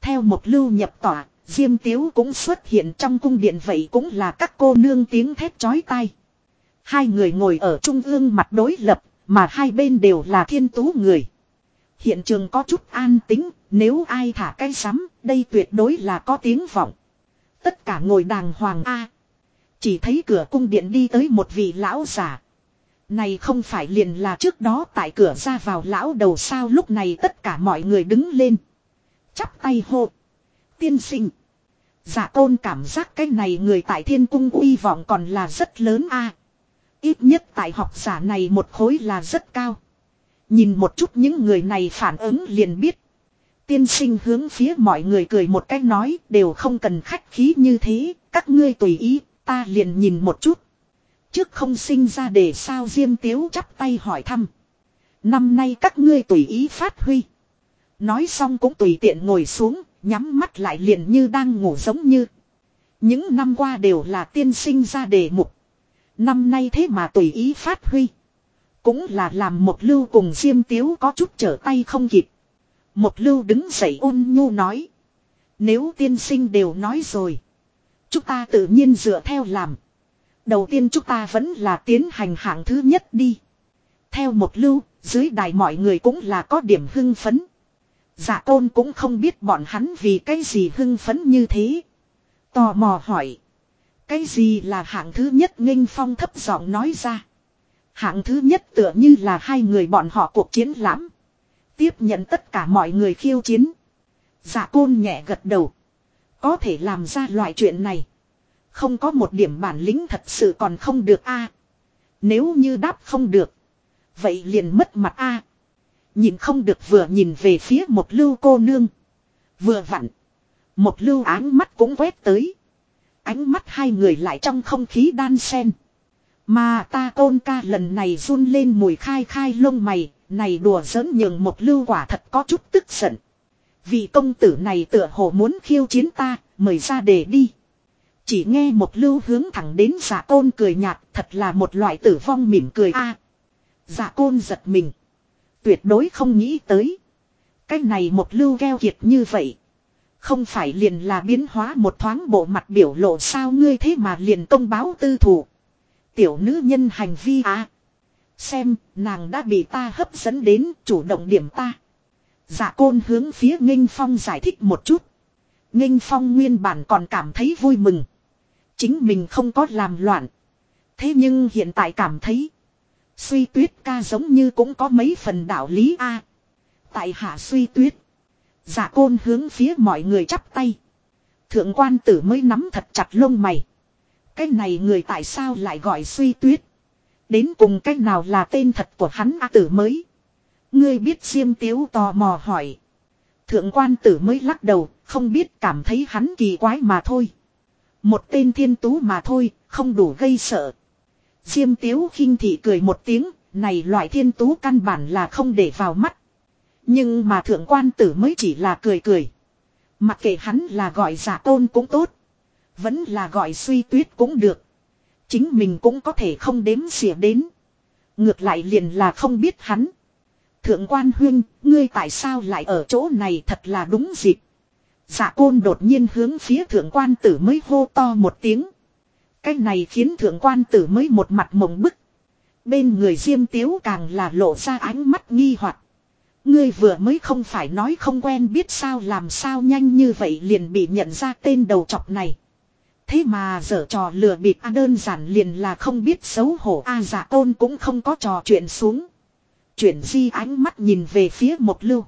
Theo một lưu nhập tỏa, Diêm Tiếu cũng xuất hiện trong cung điện vậy cũng là các cô nương tiếng thét chói tai. Hai người ngồi ở trung ương mặt đối lập, mà hai bên đều là thiên tú người. Hiện trường có chút an tính, nếu ai thả cái sắm, đây tuyệt đối là có tiếng vọng. Tất cả ngồi đàng hoàng A. chỉ thấy cửa cung điện đi tới một vị lão giả. Này không phải liền là trước đó tại cửa ra vào lão đầu sao lúc này tất cả mọi người đứng lên. Chắp tay hộp. Tiên sinh. Giả tôn cảm giác cái này người tại thiên cung uy vọng còn là rất lớn a Ít nhất tại học giả này một khối là rất cao. Nhìn một chút những người này phản ứng liền biết. Tiên sinh hướng phía mọi người cười một cách nói đều không cần khách khí như thế, các ngươi tùy ý, ta liền nhìn một chút. Trước không sinh ra để sao Diêm Tiếu chắp tay hỏi thăm. Năm nay các ngươi tùy ý phát huy. Nói xong cũng tùy tiện ngồi xuống, nhắm mắt lại liền như đang ngủ giống như. Những năm qua đều là tiên sinh ra đề mục. Năm nay thế mà tùy ý phát huy. Cũng là làm một lưu cùng Diêm Tiếu có chút trở tay không kịp. Một lưu đứng dậy ôn nhu nói. Nếu tiên sinh đều nói rồi. Chúng ta tự nhiên dựa theo làm. Đầu tiên chúng ta vẫn là tiến hành hạng thứ nhất đi. Theo một lưu, dưới đài mọi người cũng là có điểm hưng phấn. Dạ tôn cũng không biết bọn hắn vì cái gì hưng phấn như thế. Tò mò hỏi. Cái gì là hạng thứ nhất nghênh phong thấp giọng nói ra. Hạng thứ nhất tựa như là hai người bọn họ cuộc chiến lãm. Tiếp nhận tất cả mọi người khiêu chiến. Dạ côn nhẹ gật đầu. Có thể làm ra loại chuyện này. Không có một điểm bản lĩnh thật sự còn không được a. Nếu như đáp không được. Vậy liền mất mặt a. Nhìn không được vừa nhìn về phía một lưu cô nương. Vừa vặn. Một lưu áng mắt cũng quét tới. Ánh mắt hai người lại trong không khí đan sen. Mà ta tôn ca lần này run lên mùi khai khai lông mày, này đùa giỡn nhường một lưu quả thật có chút tức giận. vì công tử này tựa hồ muốn khiêu chiến ta, mời ra để đi. Chỉ nghe một lưu hướng thẳng đến giả côn cười nhạt thật là một loại tử vong mỉm cười a à, Giả côn giật mình. Tuyệt đối không nghĩ tới. Cái này một lưu gheo kiệt như vậy. Không phải liền là biến hóa một thoáng bộ mặt biểu lộ sao ngươi thế mà liền công báo tư thủ. Tiểu nữ nhân hành vi à. Xem, nàng đã bị ta hấp dẫn đến chủ động điểm ta. Dạ côn hướng phía nghênh phong giải thích một chút. nghênh phong nguyên bản còn cảm thấy vui mừng. Chính mình không có làm loạn. Thế nhưng hiện tại cảm thấy. Suy tuyết ca giống như cũng có mấy phần đạo lý a. Tại hạ suy tuyết. giả côn hướng phía mọi người chắp tay. Thượng quan tử mới nắm thật chặt lông mày. Cái này người tại sao lại gọi suy tuyết. Đến cùng cách nào là tên thật của hắn A tử mới. Ngươi biết Diêm Tiếu tò mò hỏi. Thượng quan tử mới lắc đầu, không biết cảm thấy hắn kỳ quái mà thôi. Một tên thiên tú mà thôi, không đủ gây sợ. Diêm Tiếu khinh thị cười một tiếng, này loại thiên tú căn bản là không để vào mắt. Nhưng mà thượng quan tử mới chỉ là cười cười. Mặc kệ hắn là gọi giả tôn cũng tốt. Vẫn là gọi suy tuyết cũng được. Chính mình cũng có thể không đếm xỉa đến. Ngược lại liền là không biết hắn. Thượng quan huyên, ngươi tại sao lại ở chỗ này thật là đúng dịp. Giả côn đột nhiên hướng phía thượng quan tử mới hô to một tiếng. Cái này khiến thượng quan tử mới một mặt mộng bức. Bên người diêm tiếu càng là lộ ra ánh mắt nghi hoặc Ngươi vừa mới không phải nói không quen biết sao làm sao nhanh như vậy liền bị nhận ra tên đầu chọc này. Thế mà dở trò lừa bịp a đơn giản liền là không biết xấu hổ a à, giả tôn cũng không có trò chuyện xuống. Chuyển di ánh mắt nhìn về phía một lưu.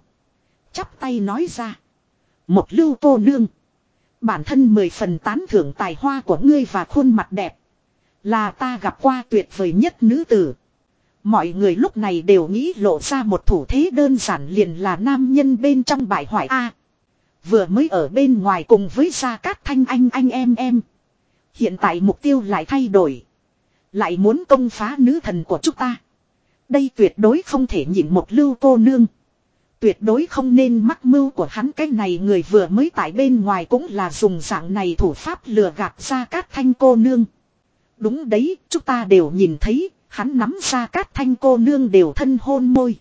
Chắp tay nói ra. Một lưu cô nương. Bản thân mười phần tán thưởng tài hoa của ngươi và khuôn mặt đẹp. Là ta gặp qua tuyệt vời nhất nữ tử. Mọi người lúc này đều nghĩ lộ ra một thủ thế đơn giản liền là nam nhân bên trong bài hoại A. Vừa mới ở bên ngoài cùng với Gia Cát Thanh anh anh em em. Hiện tại mục tiêu lại thay đổi. Lại muốn công phá nữ thần của chúng ta. Đây tuyệt đối không thể nhịn một lưu cô nương. Tuyệt đối không nên mắc mưu của hắn cái này người vừa mới tại bên ngoài cũng là dùng dạng này thủ pháp lừa gạt ra các thanh cô nương. Đúng đấy, chúng ta đều nhìn thấy, hắn nắm ra các thanh cô nương đều thân hôn môi.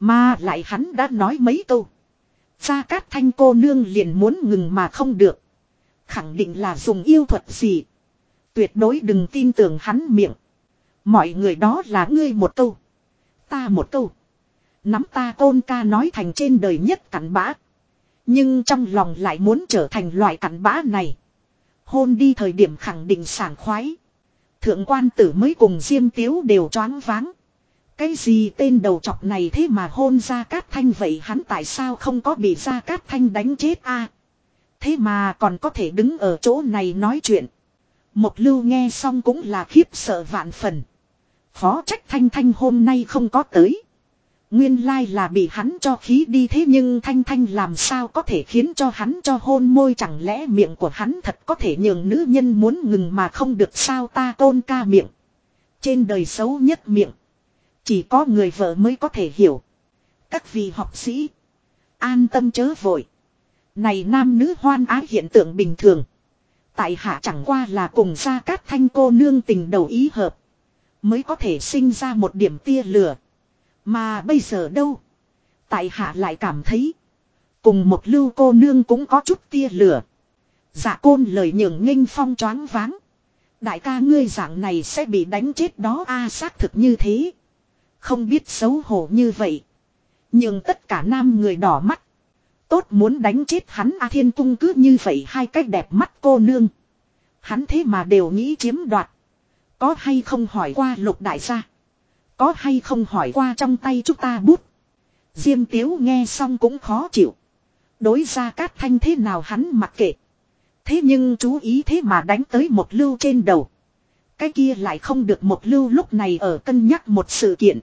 Mà lại hắn đã nói mấy câu. Gia Cát Thanh cô nương liền muốn ngừng mà không được. Khẳng định là dùng yêu thuật gì. Tuyệt đối đừng tin tưởng hắn miệng. Mọi người đó là ngươi một câu. Ta một câu. Nắm ta tôn ca nói thành trên đời nhất cặn bã. Nhưng trong lòng lại muốn trở thành loại cặn bã này. Hôn đi thời điểm khẳng định sảng khoái. Thượng quan tử mới cùng Diêm Tiếu đều choáng váng. Cái gì tên đầu chọc này thế mà hôn ra cát thanh vậy hắn tại sao không có bị ra cát thanh đánh chết a Thế mà còn có thể đứng ở chỗ này nói chuyện. Một lưu nghe xong cũng là khiếp sợ vạn phần. Phó trách thanh thanh hôm nay không có tới. Nguyên lai là bị hắn cho khí đi thế nhưng thanh thanh làm sao có thể khiến cho hắn cho hôn môi chẳng lẽ miệng của hắn thật có thể nhường nữ nhân muốn ngừng mà không được sao ta tôn ca miệng. Trên đời xấu nhất miệng. Chỉ có người vợ mới có thể hiểu. Các vị học sĩ. An tâm chớ vội. Này nam nữ hoan ái hiện tượng bình thường. Tại hạ chẳng qua là cùng ra các thanh cô nương tình đầu ý hợp. Mới có thể sinh ra một điểm tia lửa. Mà bây giờ đâu? Tại hạ lại cảm thấy. Cùng một lưu cô nương cũng có chút tia lửa. Dạ côn lời nhường nghênh phong choáng váng. Đại ca ngươi dạng này sẽ bị đánh chết đó a à, xác thực như thế. Không biết xấu hổ như vậy. Nhưng tất cả nam người đỏ mắt. Tốt muốn đánh chết hắn A à, Thiên Cung cứ như vậy hai cách đẹp mắt cô nương. Hắn thế mà đều nghĩ chiếm đoạt. Có hay không hỏi qua lục đại gia. Có hay không hỏi qua trong tay chúng ta bút. Diêm Tiếu nghe xong cũng khó chịu. Đối ra cát thanh thế nào hắn mặc kệ. Thế nhưng chú ý thế mà đánh tới một lưu trên đầu. Cái kia lại không được một lưu lúc này ở cân nhắc một sự kiện.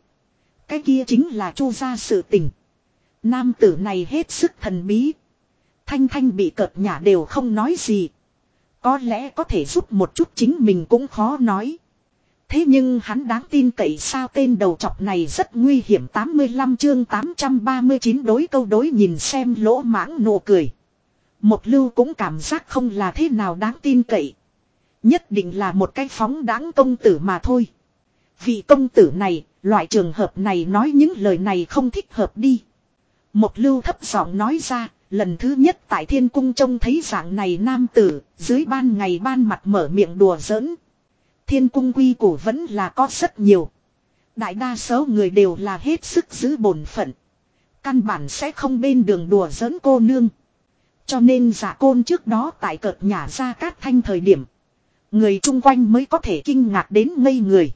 Cái kia chính là chu ra sự tình. Nam tử này hết sức thần bí. Thanh thanh bị cợt nhả đều không nói gì. Có lẽ có thể giúp một chút chính mình cũng khó nói. Thế nhưng hắn đáng tin cậy sao tên đầu chọc này rất nguy hiểm 85 chương 839 đối câu đối nhìn xem lỗ mãng nụ cười. Một lưu cũng cảm giác không là thế nào đáng tin cậy. Nhất định là một cái phóng đáng công tử mà thôi. Vị công tử này, loại trường hợp này nói những lời này không thích hợp đi. Một lưu thấp giọng nói ra, lần thứ nhất tại thiên cung trông thấy dạng này nam tử, dưới ban ngày ban mặt mở miệng đùa giỡn. Thiên cung quy củ vẫn là có rất nhiều. Đại đa số người đều là hết sức giữ bổn phận. Căn bản sẽ không bên đường đùa giỡn cô nương. Cho nên giả côn trước đó tại cợt nhà ra cát thanh thời điểm. Người chung quanh mới có thể kinh ngạc đến ngây người.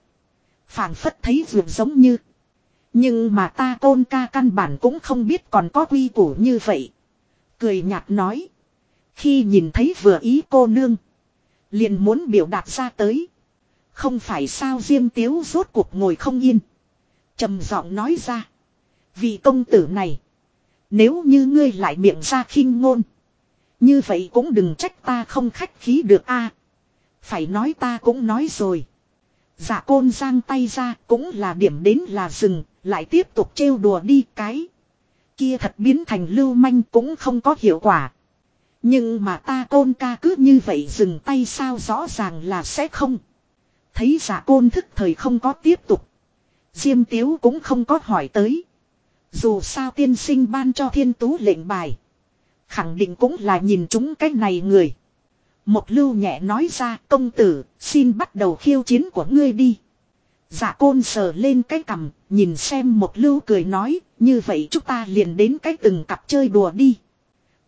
phảng phất thấy vượt giống như. Nhưng mà ta côn ca căn bản cũng không biết còn có quy củ như vậy. Cười nhạt nói. Khi nhìn thấy vừa ý cô nương. Liền muốn biểu đạt ra tới. Không phải sao Diêm Tiếu rốt cuộc ngồi không yên. trầm giọng nói ra. Vị công tử này. Nếu như ngươi lại miệng ra khinh ngôn. Như vậy cũng đừng trách ta không khách khí được a. phải nói ta cũng nói rồi. Giả côn giang tay ra cũng là điểm đến là dừng, lại tiếp tục trêu đùa đi cái. Kia thật biến thành lưu manh cũng không có hiệu quả. Nhưng mà ta côn ca cứ như vậy dừng tay sao rõ ràng là sẽ không. Thấy giả côn thức thời không có tiếp tục. Diêm tiếu cũng không có hỏi tới. Dù sao tiên sinh ban cho thiên tú lệnh bài. Khẳng định cũng là nhìn chúng cái này người. Một lưu nhẹ nói ra công tử xin bắt đầu khiêu chiến của ngươi đi. Giả côn sờ lên cái cằm, nhìn xem một lưu cười nói, như vậy chúng ta liền đến cái từng cặp chơi đùa đi.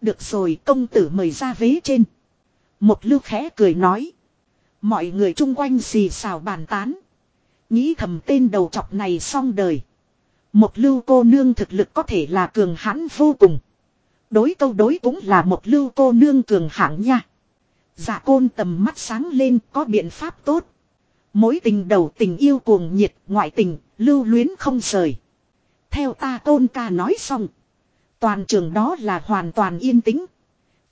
Được rồi công tử mời ra vế trên. Một lưu khẽ cười nói. Mọi người chung quanh xì xào bàn tán. Nghĩ thầm tên đầu chọc này xong đời. Một lưu cô nương thực lực có thể là cường hãn vô cùng. Đối câu đối cũng là một lưu cô nương cường hãn nha. Dạ côn tầm mắt sáng lên, có biện pháp tốt. Mối tình đầu tình yêu cuồng nhiệt, ngoại tình, lưu luyến không rời. Theo ta tôn ca nói xong. Toàn trường đó là hoàn toàn yên tĩnh.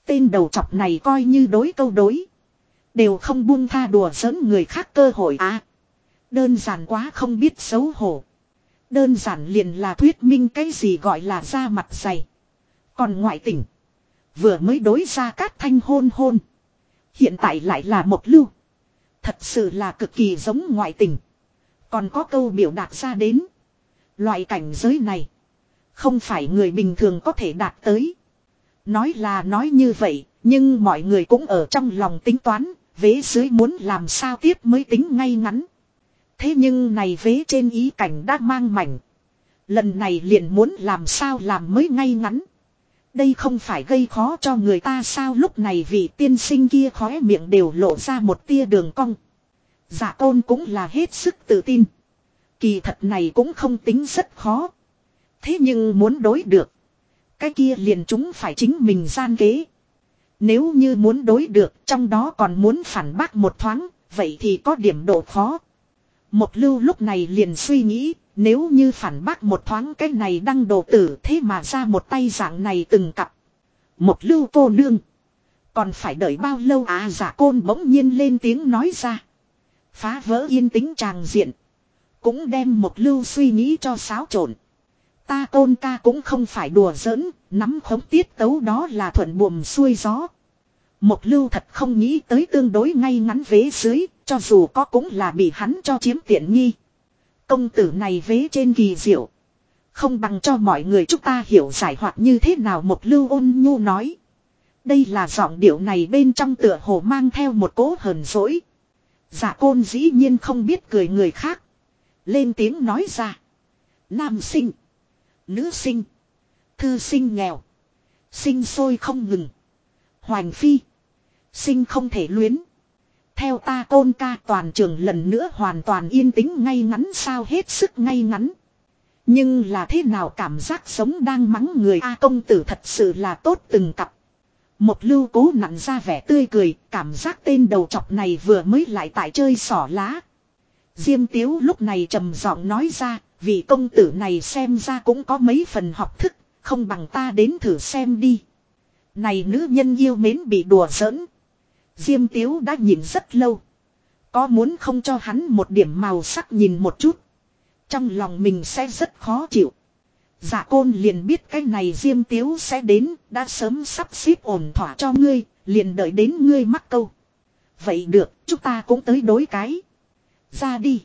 Tên đầu chọc này coi như đối câu đối. Đều không buông tha đùa giỡn người khác cơ hội à. Đơn giản quá không biết xấu hổ. Đơn giản liền là thuyết minh cái gì gọi là da mặt dày. Còn ngoại tình. Vừa mới đối ra cát thanh hôn hôn. Hiện tại lại là một lưu. Thật sự là cực kỳ giống ngoại tình. Còn có câu biểu đạt ra đến. Loại cảnh giới này. Không phải người bình thường có thể đạt tới. Nói là nói như vậy. Nhưng mọi người cũng ở trong lòng tính toán. Vế dưới muốn làm sao tiếp mới tính ngay ngắn. Thế nhưng này vế trên ý cảnh đã mang mảnh. Lần này liền muốn làm sao làm mới ngay ngắn. Đây không phải gây khó cho người ta sao lúc này vị tiên sinh kia khóe miệng đều lộ ra một tia đường cong. Giả tôn cũng là hết sức tự tin. Kỳ thật này cũng không tính rất khó. Thế nhưng muốn đối được. Cái kia liền chúng phải chính mình gian kế. Nếu như muốn đối được, trong đó còn muốn phản bác một thoáng. Vậy thì có điểm độ khó. Một lưu lúc này liền suy nghĩ. Nếu như phản bác một thoáng cái này đăng đồ tử, thế mà ra một tay dạng này từng cặp. Một lưu cô nương. Còn phải đợi bao lâu à giả côn bỗng nhiên lên tiếng nói ra. Phá vỡ yên tĩnh tràng diện. Cũng đem một lưu suy nghĩ cho xáo trộn. Ta côn ca cũng không phải đùa giỡn, nắm khống tiết tấu đó là thuận buồm xuôi gió. Một lưu thật không nghĩ tới tương đối ngay ngắn vế dưới, cho dù có cũng là bị hắn cho chiếm tiện nghi. Công tử này vế trên kỳ diệu. Không bằng cho mọi người chúng ta hiểu giải hoạt như thế nào một lưu ôn nhu nói. Đây là giọng điệu này bên trong tựa hồ mang theo một cố hờn dỗi. Giả côn dĩ nhiên không biết cười người khác. Lên tiếng nói ra. Nam sinh. Nữ sinh. Thư sinh nghèo. Sinh sôi không ngừng. Hoành phi. Sinh không thể luyến. Theo ta côn ca toàn trường lần nữa hoàn toàn yên tĩnh ngay ngắn sao hết sức ngay ngắn. Nhưng là thế nào cảm giác sống đang mắng người A công tử thật sự là tốt từng cặp. Một lưu cố nặn ra vẻ tươi cười, cảm giác tên đầu chọc này vừa mới lại tại chơi sỏ lá. Diêm tiếu lúc này trầm giọng nói ra, vị công tử này xem ra cũng có mấy phần học thức, không bằng ta đến thử xem đi. Này nữ nhân yêu mến bị đùa giỡn, Diêm Tiếu đã nhìn rất lâu. Có muốn không cho hắn một điểm màu sắc nhìn một chút. Trong lòng mình sẽ rất khó chịu. Dạ côn liền biết cái này Diêm Tiếu sẽ đến, đã sớm sắp xếp ổn thỏa cho ngươi, liền đợi đến ngươi mắc câu. Vậy được, chúng ta cũng tới đối cái. Ra đi.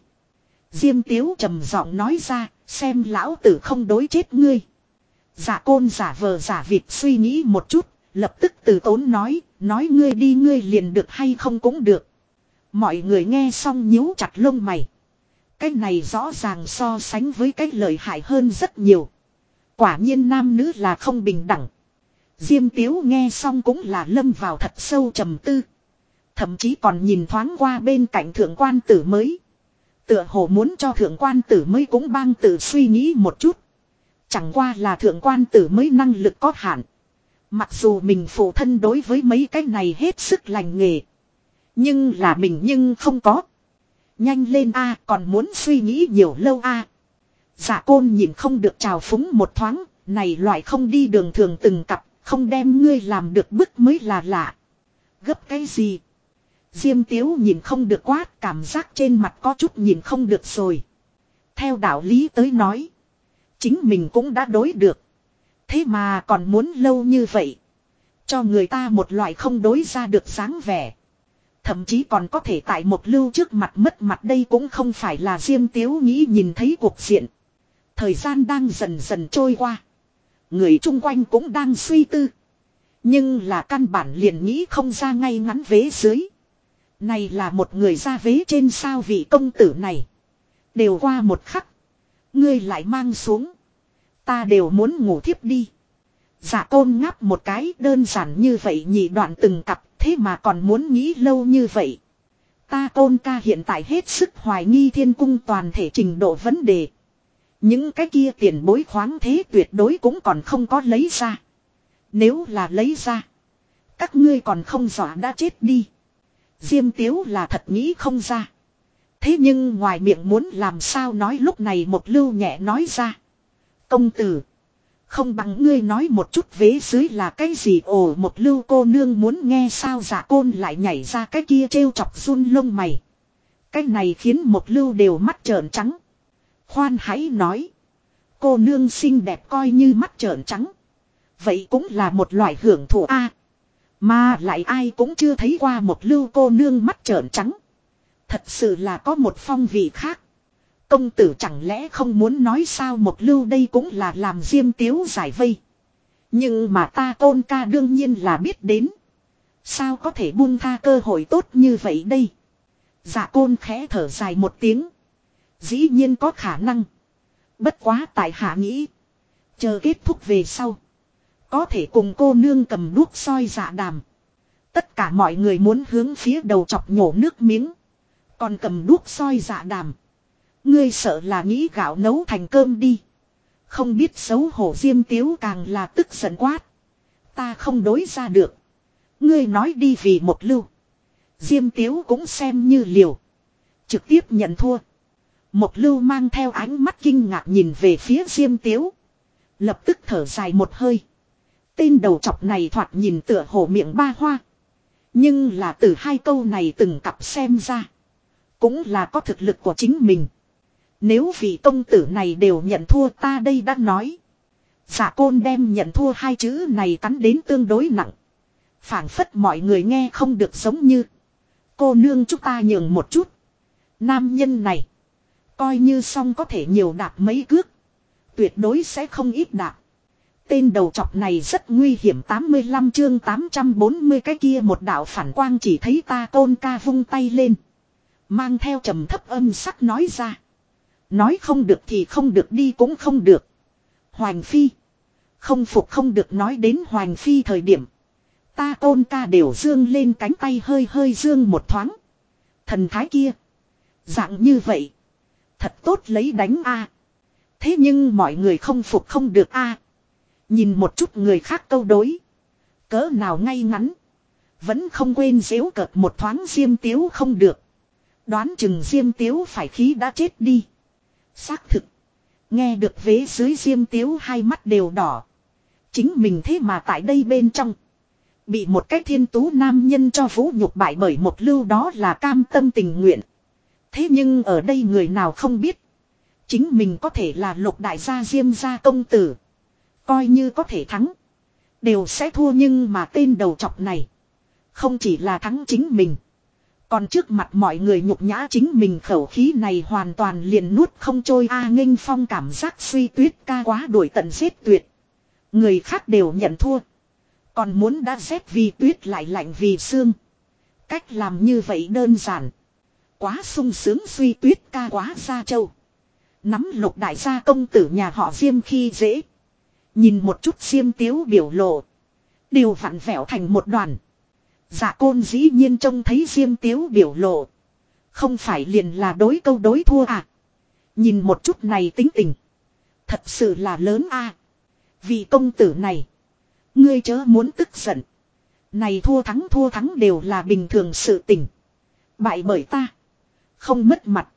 Diêm tiếu trầm giọng nói ra, xem lão tử không đối chết ngươi. Giả côn giả vờ giả vịt suy nghĩ một chút, lập tức từ tốn nói, nói ngươi đi ngươi liền được hay không cũng được. Mọi người nghe xong nhíu chặt lông mày. Cái này rõ ràng so sánh với cái lợi hại hơn rất nhiều. Quả nhiên nam nữ là không bình đẳng. Diêm tiếu nghe xong cũng là lâm vào thật sâu trầm tư. Thậm chí còn nhìn thoáng qua bên cạnh thượng quan tử mới. Tựa hồ muốn cho thượng quan tử mới cũng bang tử suy nghĩ một chút. Chẳng qua là thượng quan tử mới năng lực có hạn. Mặc dù mình phụ thân đối với mấy cái này hết sức lành nghề. Nhưng là mình nhưng không có. Nhanh lên a, còn muốn suy nghĩ nhiều lâu a à. Dạ côn nhìn không được trào phúng một thoáng. Này loại không đi đường thường từng cặp. Không đem ngươi làm được bức mới là lạ. Gấp cái gì? Diêm tiếu nhìn không được quát. Cảm giác trên mặt có chút nhìn không được rồi. Theo đạo lý tới nói. Chính mình cũng đã đối được. Thế mà còn muốn lâu như vậy. Cho người ta một loại không đối ra được dáng vẻ. Thậm chí còn có thể tại một lưu trước mặt mất mặt đây cũng không phải là Diêm Tiếu nghĩ nhìn thấy cuộc diện. Thời gian đang dần dần trôi qua. Người chung quanh cũng đang suy tư. Nhưng là căn bản liền nghĩ không ra ngay ngắn vế dưới. Này là một người ra vế trên sao vị công tử này. Đều qua một khắc. Ngươi lại mang xuống. Ta đều muốn ngủ thiếp đi. Giả côn ngáp một cái, đơn giản như vậy nhị đoạn từng cặp, thế mà còn muốn nghĩ lâu như vậy. Ta côn ca hiện tại hết sức hoài nghi thiên cung toàn thể trình độ vấn đề. Những cái kia tiền bối khoáng thế tuyệt đối cũng còn không có lấy ra. Nếu là lấy ra. Các ngươi còn không dọa đã chết đi. Diêm tiếu là thật nghĩ không ra. Thế nhưng ngoài miệng muốn làm sao nói lúc này một lưu nhẹ nói ra. Công tử. Không bằng ngươi nói một chút vế dưới là cái gì ồ, một lưu cô nương muốn nghe sao giả côn lại nhảy ra cái kia trêu chọc run lông mày. Cái này khiến một lưu đều mắt trợn trắng. Khoan hãy nói. Cô nương xinh đẹp coi như mắt trợn trắng. Vậy cũng là một loại hưởng thụ a mà lại ai cũng chưa thấy qua một lưu cô nương mắt trợn trắng. Thật sự là có một phong vị khác. Công tử chẳng lẽ không muốn nói sao một lưu đây cũng là làm diêm tiếu giải vây. Nhưng mà ta tôn ca đương nhiên là biết đến. Sao có thể buông tha cơ hội tốt như vậy đây? Dạ côn khẽ thở dài một tiếng. Dĩ nhiên có khả năng. Bất quá tại hạ nghĩ. Chờ kết thúc về sau. Có thể cùng cô nương cầm đuốc soi dạ đàm. Tất cả mọi người muốn hướng phía đầu chọc nhổ nước miếng. Còn cầm đuốc soi dạ đàm. Ngươi sợ là nghĩ gạo nấu thành cơm đi. Không biết xấu hổ diêm tiếu càng là tức giận quát. Ta không đối ra được. Ngươi nói đi vì một lưu. Diêm tiếu cũng xem như liều. Trực tiếp nhận thua. Một lưu mang theo ánh mắt kinh ngạc nhìn về phía diêm tiếu. Lập tức thở dài một hơi. Tên đầu chọc này thoạt nhìn tựa hồ miệng ba hoa. Nhưng là từ hai câu này từng cặp xem ra. Cũng là có thực lực của chính mình. Nếu vị công tử này đều nhận thua ta đây đã nói. Giả côn đem nhận thua hai chữ này cắn đến tương đối nặng. phảng phất mọi người nghe không được giống như. Cô nương chúng ta nhường một chút. Nam nhân này. Coi như xong có thể nhiều đạp mấy cước. Tuyệt đối sẽ không ít đạp. Tên đầu chọc này rất nguy hiểm 85 chương 840 cái kia một đạo phản quang chỉ thấy ta tôn ca vung tay lên. Mang theo trầm thấp âm sắc nói ra. Nói không được thì không được đi cũng không được. Hoành Phi. Không phục không được nói đến Hoành Phi thời điểm. Ta tôn ca đều dương lên cánh tay hơi hơi dương một thoáng. Thần thái kia. Dạng như vậy. Thật tốt lấy đánh a. Thế nhưng mọi người không phục không được a. Nhìn một chút người khác câu đối. Cỡ nào ngay ngắn. Vẫn không quên dễu cợt một thoáng diêm tiếu không được. Đoán chừng diêm tiếu phải khí đã chết đi. Xác thực. Nghe được vế dưới diêm tiếu hai mắt đều đỏ. Chính mình thế mà tại đây bên trong. Bị một cái thiên tú nam nhân cho vũ nhục bại bởi một lưu đó là cam tâm tình nguyện. Thế nhưng ở đây người nào không biết. Chính mình có thể là lục đại gia diêm gia công tử. Coi như có thể thắng. Đều sẽ thua nhưng mà tên đầu chọc này. Không chỉ là thắng chính mình. Còn trước mặt mọi người nhục nhã chính mình khẩu khí này hoàn toàn liền nuốt không trôi a nghênh phong cảm giác suy tuyết ca quá đuổi tận giết tuyệt. Người khác đều nhận thua. Còn muốn đã rét vì tuyết lại lạnh vì xương. Cách làm như vậy đơn giản. Quá sung sướng suy tuyết ca quá ra châu. Nắm lục đại gia công tử nhà họ Diêm khi dễ. Nhìn một chút xiêm tiếu biểu lộ. Đều vặn vẹo thành một đoàn. Dạ côn dĩ nhiên trông thấy Diêm tiếu biểu lộ. Không phải liền là đối câu đối thua à. Nhìn một chút này tính tình. Thật sự là lớn a vì công tử này. Ngươi chớ muốn tức giận. Này thua thắng thua thắng đều là bình thường sự tình. Bại bởi ta. Không mất mặt.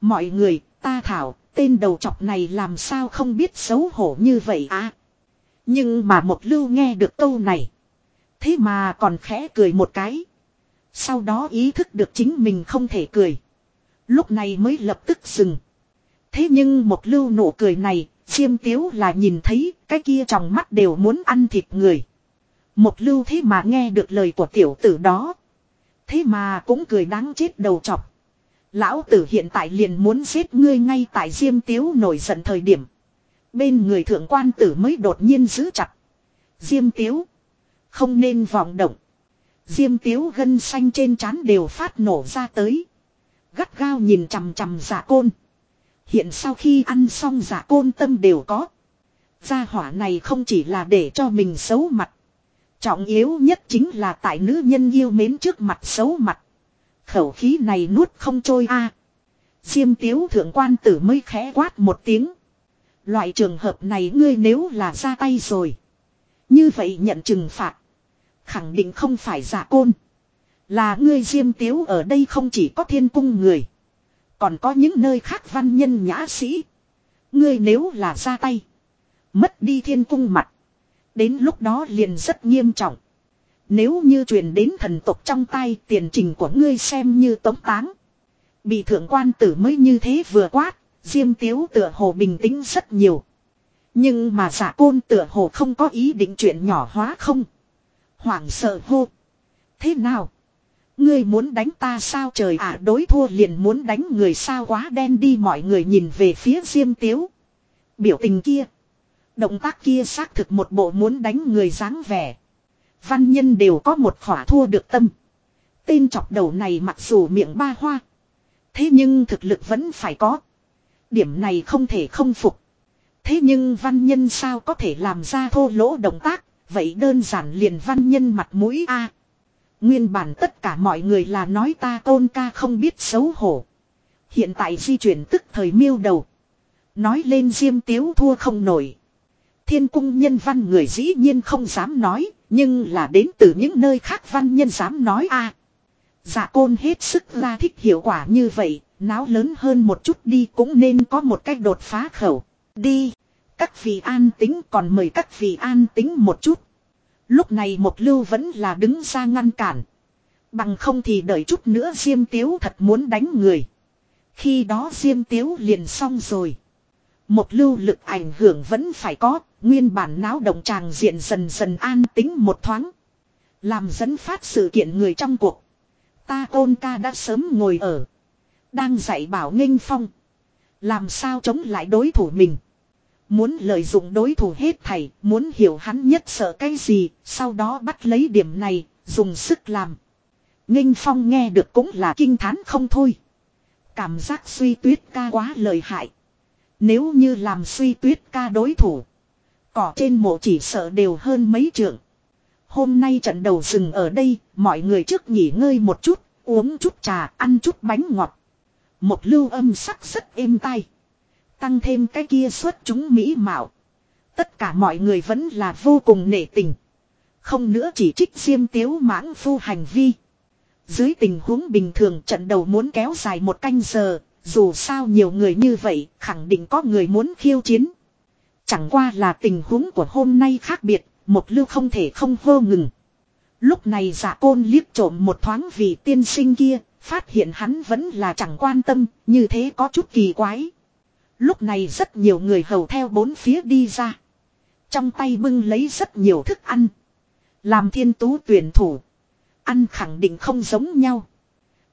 Mọi người, ta thảo, tên đầu chọc này làm sao không biết xấu hổ như vậy à. Nhưng mà một lưu nghe được câu này. Thế mà còn khẽ cười một cái. Sau đó ý thức được chính mình không thể cười. Lúc này mới lập tức dừng. Thế nhưng một lưu nụ cười này, Chiêm tiếu là nhìn thấy cái kia trong mắt đều muốn ăn thịt người. Một lưu thế mà nghe được lời của tiểu tử đó. Thế mà cũng cười đáng chết đầu chọc. Lão tử hiện tại liền muốn giết ngươi ngay tại Diêm Tiếu nổi giận thời điểm. Bên người thượng quan tử mới đột nhiên giữ chặt. Diêm Tiếu. Không nên vọng động. Diêm Tiếu gân xanh trên trán đều phát nổ ra tới. Gắt gao nhìn chằm chằm giả côn. Hiện sau khi ăn xong giả côn tâm đều có. Gia hỏa này không chỉ là để cho mình xấu mặt. Trọng yếu nhất chính là tại nữ nhân yêu mến trước mặt xấu mặt. Khẩu khí này nuốt không trôi a. Diêm tiếu thượng quan tử mới khẽ quát một tiếng. Loại trường hợp này ngươi nếu là ra tay rồi. Như vậy nhận trừng phạt. Khẳng định không phải giả côn. Là ngươi diêm tiếu ở đây không chỉ có thiên cung người. Còn có những nơi khác văn nhân nhã sĩ. Ngươi nếu là ra tay. Mất đi thiên cung mặt. Đến lúc đó liền rất nghiêm trọng. Nếu như truyền đến thần tộc trong tay tiền trình của ngươi xem như tống táng. Bị thượng quan tử mới như thế vừa quát, diêm tiếu tựa hồ bình tĩnh rất nhiều. Nhưng mà giả côn tựa hồ không có ý định chuyện nhỏ hóa không. Hoảng sợ hô. Thế nào? Ngươi muốn đánh ta sao trời ạ đối thua liền muốn đánh người sao quá đen đi mọi người nhìn về phía diêm tiếu. Biểu tình kia. Động tác kia xác thực một bộ muốn đánh người dáng vẻ. Văn nhân đều có một khỏa thua được tâm. Tên chọc đầu này mặc dù miệng ba hoa. Thế nhưng thực lực vẫn phải có. Điểm này không thể không phục. Thế nhưng văn nhân sao có thể làm ra thô lỗ động tác. Vậy đơn giản liền văn nhân mặt mũi a Nguyên bản tất cả mọi người là nói ta tôn ca không biết xấu hổ. Hiện tại di chuyển tức thời miêu đầu. Nói lên diêm tiếu thua không nổi. Thiên cung nhân văn người dĩ nhiên không dám nói, nhưng là đến từ những nơi khác văn nhân dám nói a. Dạ côn hết sức ra thích hiệu quả như vậy, náo lớn hơn một chút đi cũng nên có một cách đột phá khẩu. Đi, các vị an tính còn mời các vị an tính một chút. Lúc này một lưu vẫn là đứng ra ngăn cản. Bằng không thì đợi chút nữa Diêm Tiếu thật muốn đánh người. Khi đó Diêm Tiếu liền xong rồi. Một lưu lực ảnh hưởng vẫn phải có, nguyên bản náo động tràng diện dần dần an tính một thoáng. Làm dẫn phát sự kiện người trong cuộc. Ta côn ca đã sớm ngồi ở. Đang dạy bảo nghênh phong. Làm sao chống lại đối thủ mình. Muốn lợi dụng đối thủ hết thảy, muốn hiểu hắn nhất sợ cái gì, sau đó bắt lấy điểm này, dùng sức làm. Nghênh phong nghe được cũng là kinh thán không thôi. Cảm giác suy tuyết ca quá lợi hại. Nếu như làm suy tuyết ca đối thủ. Cỏ trên mộ chỉ sợ đều hơn mấy trượng. Hôm nay trận đầu dừng ở đây, mọi người trước nghỉ ngơi một chút, uống chút trà, ăn chút bánh ngọt. Một lưu âm sắc rất êm tai. Tăng thêm cái kia xuất chúng mỹ mạo. Tất cả mọi người vẫn là vô cùng nể tình. Không nữa chỉ trích diêm tiếu mãng phu hành vi. Dưới tình huống bình thường trận đầu muốn kéo dài một canh giờ, dù sao nhiều người như vậy, khẳng định có người muốn khiêu chiến. Chẳng qua là tình huống của hôm nay khác biệt, một lưu không thể không hô ngừng. Lúc này giả côn liếc trộm một thoáng vì tiên sinh kia, phát hiện hắn vẫn là chẳng quan tâm, như thế có chút kỳ quái. Lúc này rất nhiều người hầu theo bốn phía đi ra. Trong tay bưng lấy rất nhiều thức ăn. Làm thiên tú tuyển thủ. Ăn khẳng định không giống nhau.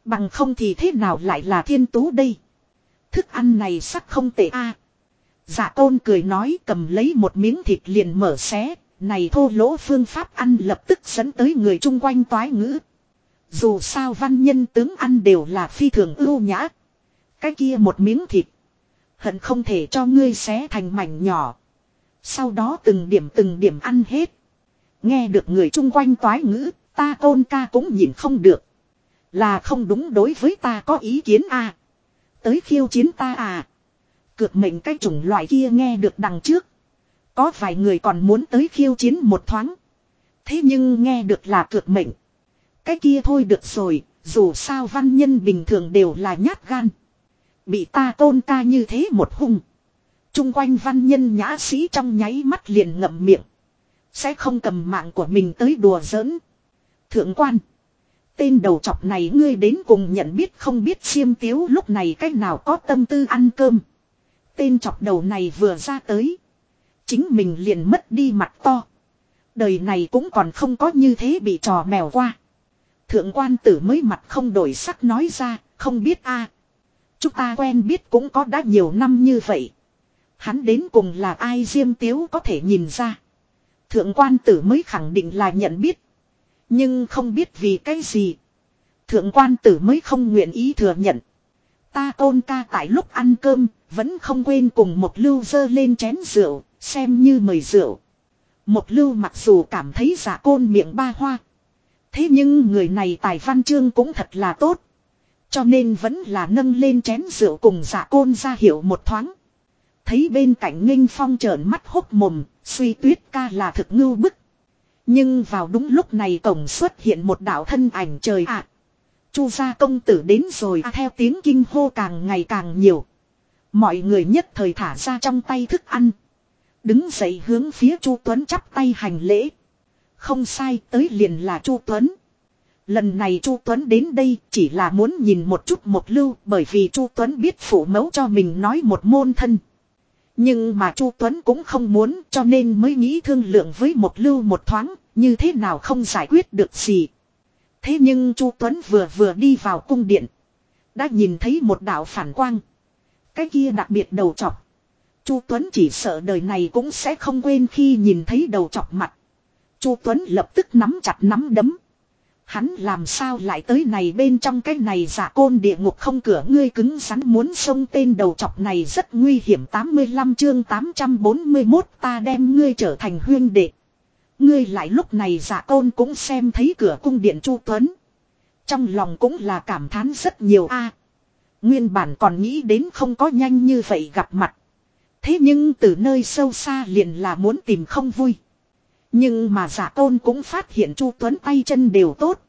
Bằng không thì thế nào lại là thiên tú đây. Thức ăn này sắc không tệ a. À. Dạ tôn cười nói cầm lấy một miếng thịt liền mở xé. Này thô lỗ phương pháp ăn lập tức dẫn tới người chung quanh toái ngữ. Dù sao văn nhân tướng ăn đều là phi thường ưu nhã. Cái kia một miếng thịt. Hận không thể cho ngươi xé thành mảnh nhỏ. Sau đó từng điểm từng điểm ăn hết. Nghe được người chung quanh toái ngữ, ta tôn ca cũng nhìn không được. Là không đúng đối với ta có ý kiến à. Tới khiêu chiến ta à. Cược mệnh cái chủng loại kia nghe được đằng trước. Có vài người còn muốn tới khiêu chiến một thoáng. Thế nhưng nghe được là cược mệnh. Cái kia thôi được rồi, dù sao văn nhân bình thường đều là nhát gan. Bị ta tôn ca như thế một hung. Trung quanh văn nhân nhã sĩ trong nháy mắt liền ngậm miệng. Sẽ không cầm mạng của mình tới đùa giỡn. Thượng quan. Tên đầu chọc này ngươi đến cùng nhận biết không biết xiêm tiếu lúc này cách nào có tâm tư ăn cơm. Tên chọc đầu này vừa ra tới. Chính mình liền mất đi mặt to. Đời này cũng còn không có như thế bị trò mèo qua. Thượng quan tử mới mặt không đổi sắc nói ra, không biết a Chúng ta quen biết cũng có đã nhiều năm như vậy. Hắn đến cùng là ai diêm tiếu có thể nhìn ra. Thượng quan tử mới khẳng định là nhận biết. Nhưng không biết vì cái gì. Thượng quan tử mới không nguyện ý thừa nhận. Ta tôn ca tại lúc ăn cơm, vẫn không quên cùng một lưu dơ lên chén rượu, xem như mời rượu. Một lưu mặc dù cảm thấy giả côn miệng ba hoa. Thế nhưng người này tài văn chương cũng thật là tốt. Cho nên vẫn là nâng lên chén rượu cùng giả côn ra hiểu một thoáng. Thấy bên cạnh nghênh phong trợn mắt hốc mồm, suy tuyết ca là thực ngưu bức. Nhưng vào đúng lúc này cổng xuất hiện một đạo thân ảnh trời ạ. Chu gia công tử đến rồi à, theo tiếng kinh hô càng ngày càng nhiều. Mọi người nhất thời thả ra trong tay thức ăn. Đứng dậy hướng phía Chu Tuấn chắp tay hành lễ. Không sai tới liền là Chu Tuấn. Lần này Chu Tuấn đến đây chỉ là muốn nhìn một chút một lưu bởi vì Chu Tuấn biết phụ mẫu cho mình nói một môn thân. Nhưng mà Chu Tuấn cũng không muốn cho nên mới nghĩ thương lượng với một lưu một thoáng, như thế nào không giải quyết được gì. Thế nhưng Chu Tuấn vừa vừa đi vào cung điện. Đã nhìn thấy một đạo phản quang. Cái kia đặc biệt đầu chọc. Chu Tuấn chỉ sợ đời này cũng sẽ không quên khi nhìn thấy đầu chọc mặt. Chu Tuấn lập tức nắm chặt nắm đấm. Hắn làm sao lại tới này bên trong cái này giả côn địa ngục không cửa ngươi cứng rắn muốn xông tên đầu chọc này rất nguy hiểm 85 chương 841 ta đem ngươi trở thành huyên đệ. Ngươi lại lúc này giả côn cũng xem thấy cửa cung điện Chu Tuấn. Trong lòng cũng là cảm thán rất nhiều a nguyên bản còn nghĩ đến không có nhanh như vậy gặp mặt. Thế nhưng từ nơi sâu xa liền là muốn tìm không vui. Nhưng mà giả tôn cũng phát hiện Chu Tuấn tay chân đều tốt.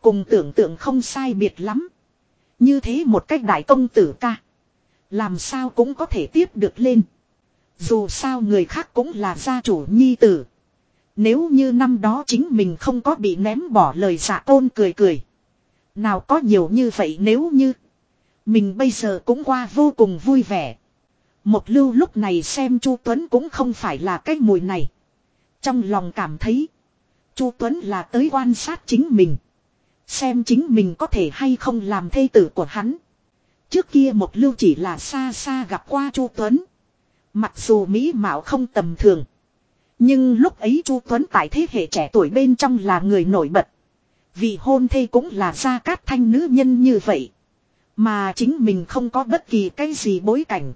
Cùng tưởng tượng không sai biệt lắm. Như thế một cách đại công tử ca. Làm sao cũng có thể tiếp được lên. Dù sao người khác cũng là gia chủ nhi tử. Nếu như năm đó chính mình không có bị ném bỏ lời giả tôn cười cười. Nào có nhiều như vậy nếu như. Mình bây giờ cũng qua vô cùng vui vẻ. Một lưu lúc này xem Chu Tuấn cũng không phải là cái mùi này. Trong lòng cảm thấy. Chu Tuấn là tới quan sát chính mình. Xem chính mình có thể hay không làm thê tử của hắn. Trước kia một lưu chỉ là xa xa gặp qua Chu Tuấn. Mặc dù mỹ mạo không tầm thường. Nhưng lúc ấy Chu Tuấn tại thế hệ trẻ tuổi bên trong là người nổi bật. Vì hôn thê cũng là gia cát thanh nữ nhân như vậy. Mà chính mình không có bất kỳ cái gì bối cảnh.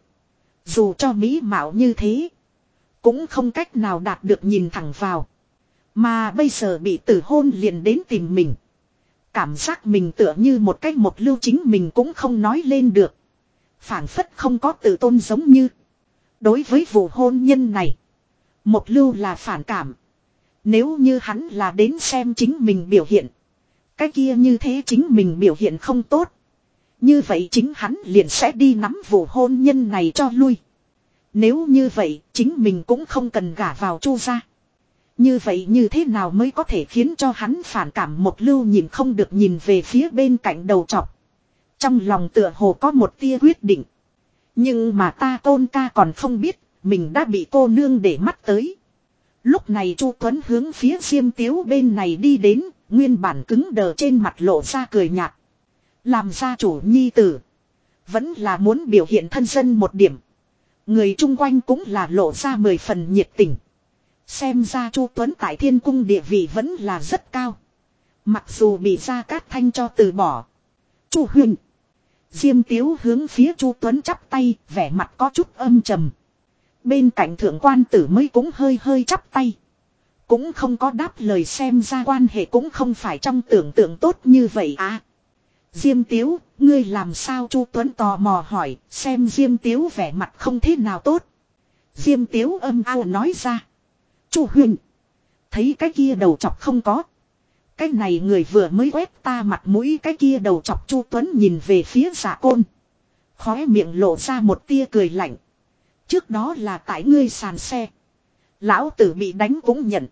Dù cho mỹ mạo như thế. Cũng không cách nào đạt được nhìn thẳng vào. Mà bây giờ bị tử hôn liền đến tìm mình. Cảm giác mình tựa như một cách một lưu chính mình cũng không nói lên được. phảng phất không có tự tôn giống như. Đối với vụ hôn nhân này. Một lưu là phản cảm. Nếu như hắn là đến xem chính mình biểu hiện. Cái kia như thế chính mình biểu hiện không tốt. Như vậy chính hắn liền sẽ đi nắm vụ hôn nhân này cho lui. Nếu như vậy, chính mình cũng không cần gả vào chu gia. Như vậy như thế nào mới có thể khiến cho hắn phản cảm một lưu nhìn không được nhìn về phía bên cạnh đầu trọc. Trong lòng tựa hồ có một tia quyết định. Nhưng mà ta tôn ca còn không biết, mình đã bị cô nương để mắt tới. Lúc này Chu Tuấn hướng phía Diêm Tiếu bên này đi đến, nguyên bản cứng đờ trên mặt lộ ra cười nhạt. Làm gia chủ nhi tử. Vẫn là muốn biểu hiện thân dân một điểm. Người chung quanh cũng là lộ ra mười phần nhiệt tình. Xem ra Chu Tuấn tại thiên cung địa vị vẫn là rất cao. Mặc dù bị Gia Cát Thanh cho từ bỏ. Chu Huyền. Diêm Tiếu hướng phía Chu Tuấn chắp tay, vẻ mặt có chút âm trầm. Bên cạnh thượng quan tử mới cũng hơi hơi chắp tay. Cũng không có đáp lời xem ra quan hệ cũng không phải trong tưởng tượng tốt như vậy à. Diêm Tiếu, ngươi làm sao Chu Tuấn tò mò hỏi, xem Diêm Tiếu vẻ mặt không thế nào tốt. Diêm Tiếu âm ao nói ra. Chu Huyền. Thấy cái kia đầu chọc không có. Cái này người vừa mới quét ta mặt mũi cái kia đầu chọc Chu Tuấn nhìn về phía giả côn. Khóe miệng lộ ra một tia cười lạnh. Trước đó là tại ngươi sàn xe. Lão tử bị đánh cũng nhận.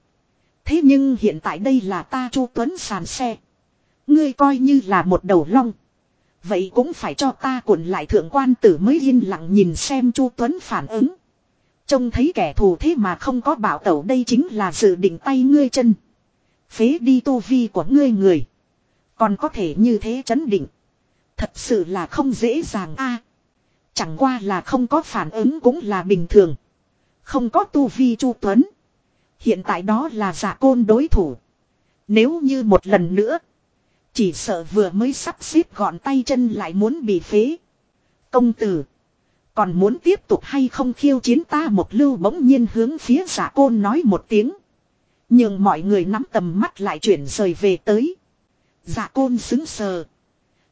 Thế nhưng hiện tại đây là ta Chu Tuấn sàn xe. Ngươi coi như là một đầu long. Vậy cũng phải cho ta cuộn lại thượng quan tử mới yên lặng nhìn xem Chu Tuấn phản ứng. Trông thấy kẻ thù thế mà không có bảo tẩu đây chính là dự định tay ngươi chân. Phế đi tu vi của ngươi người. Còn có thể như thế chấn định. Thật sự là không dễ dàng a. chẳng qua là không có phản ứng cũng là bình thường. Không có tu vi chu tuấn. Hiện tại đó là giả côn đối thủ. Nếu như một lần nữa. Chỉ sợ vừa mới sắp xếp gọn tay chân lại muốn bị phế. Công tử. Còn muốn tiếp tục hay không khiêu chiến ta một lưu bỗng nhiên hướng phía giả côn nói một tiếng. Nhưng mọi người nắm tầm mắt lại chuyển rời về tới. giả côn xứng sờ.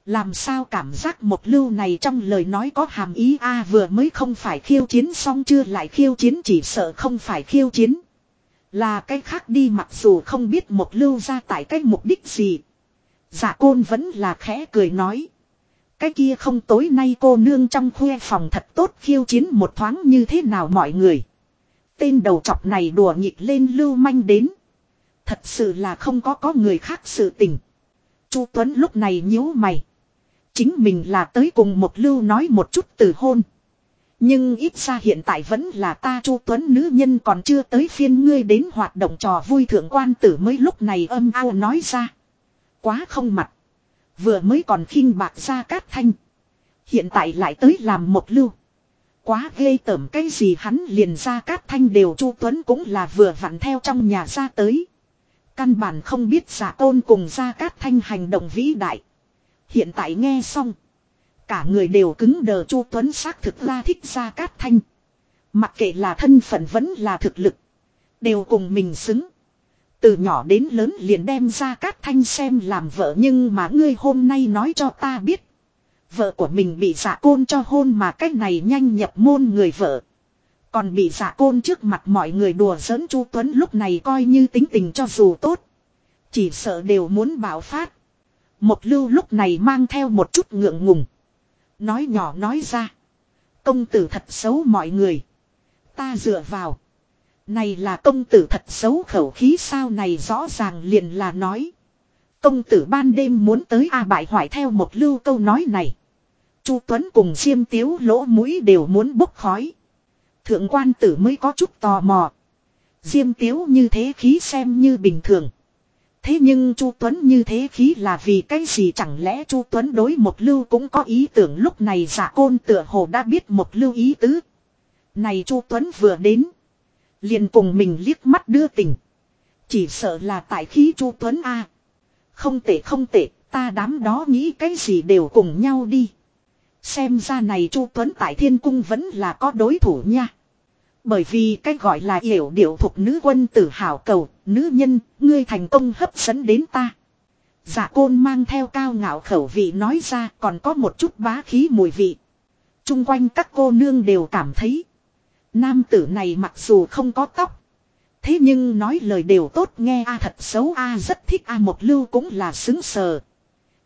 Làm sao cảm giác một lưu này trong lời nói có hàm ý a vừa mới không phải khiêu chiến xong chưa lại khiêu chiến chỉ sợ không phải khiêu chiến. Là cái khác đi mặc dù không biết một lưu ra tại cái mục đích gì. Dạ côn vẫn là khẽ cười nói. Cái kia không tối nay cô nương trong khuê phòng thật tốt khiêu chiến một thoáng như thế nào mọi người. Tên đầu chọc này đùa nghịch lên lưu manh đến. Thật sự là không có có người khác sự tình. Chu Tuấn lúc này nhíu mày. Chính mình là tới cùng một lưu nói một chút từ hôn. Nhưng ít ra hiện tại vẫn là ta Chu Tuấn nữ nhân còn chưa tới phiên ngươi đến hoạt động trò vui thượng quan tử mới lúc này âm ao nói ra. Quá không mặt. Vừa mới còn khinh bạc ra cát thanh. Hiện tại lại tới làm một lưu. Quá ghê tởm cái gì hắn liền ra cát thanh đều Chu Tuấn cũng là vừa vặn theo trong nhà ra tới. Căn bản không biết giả tôn cùng ra cát thanh hành động vĩ đại. Hiện tại nghe xong. Cả người đều cứng đờ Chu Tuấn xác thực ra thích ra cát thanh. Mặc kệ là thân phận vẫn là thực lực. Đều cùng mình xứng. Từ nhỏ đến lớn liền đem ra cát thanh xem làm vợ nhưng mà ngươi hôm nay nói cho ta biết. Vợ của mình bị giả côn cho hôn mà cách này nhanh nhập môn người vợ. Còn bị giả côn trước mặt mọi người đùa giỡn Chu Tuấn lúc này coi như tính tình cho dù tốt. Chỉ sợ đều muốn bảo phát. Một lưu lúc này mang theo một chút ngượng ngùng. Nói nhỏ nói ra. Công tử thật xấu mọi người. Ta dựa vào. Này là công tử thật xấu khẩu khí sao này rõ ràng liền là nói. Công tử ban đêm muốn tới A bại hoại theo một lưu câu nói này. Chu Tuấn cùng Diêm Tiếu lỗ mũi đều muốn bốc khói. Thượng quan tử mới có chút tò mò. Diêm Tiếu như thế khí xem như bình thường. Thế nhưng Chu Tuấn như thế khí là vì cái gì chẳng lẽ Chu Tuấn đối một lưu cũng có ý tưởng lúc này giả côn tựa hồ đã biết một lưu ý tứ. Này Chu Tuấn vừa đến liền cùng mình liếc mắt đưa tình. Chỉ sợ là tại khí Chu Tuấn A. Không tệ không tệ, ta đám đó nghĩ cái gì đều cùng nhau đi. Xem ra này Chu Tuấn tại thiên cung vẫn là có đối thủ nha. Bởi vì cái gọi là hiểu điệu thuộc nữ quân tử hào cầu, nữ nhân, ngươi thành công hấp dẫn đến ta. Dạ côn mang theo cao ngạo khẩu vị nói ra còn có một chút bá khí mùi vị. Trung quanh các cô nương đều cảm thấy. Nam tử này mặc dù không có tóc. Thế nhưng nói lời đều tốt nghe a thật xấu, a rất thích, a một lưu cũng là xứng sờ.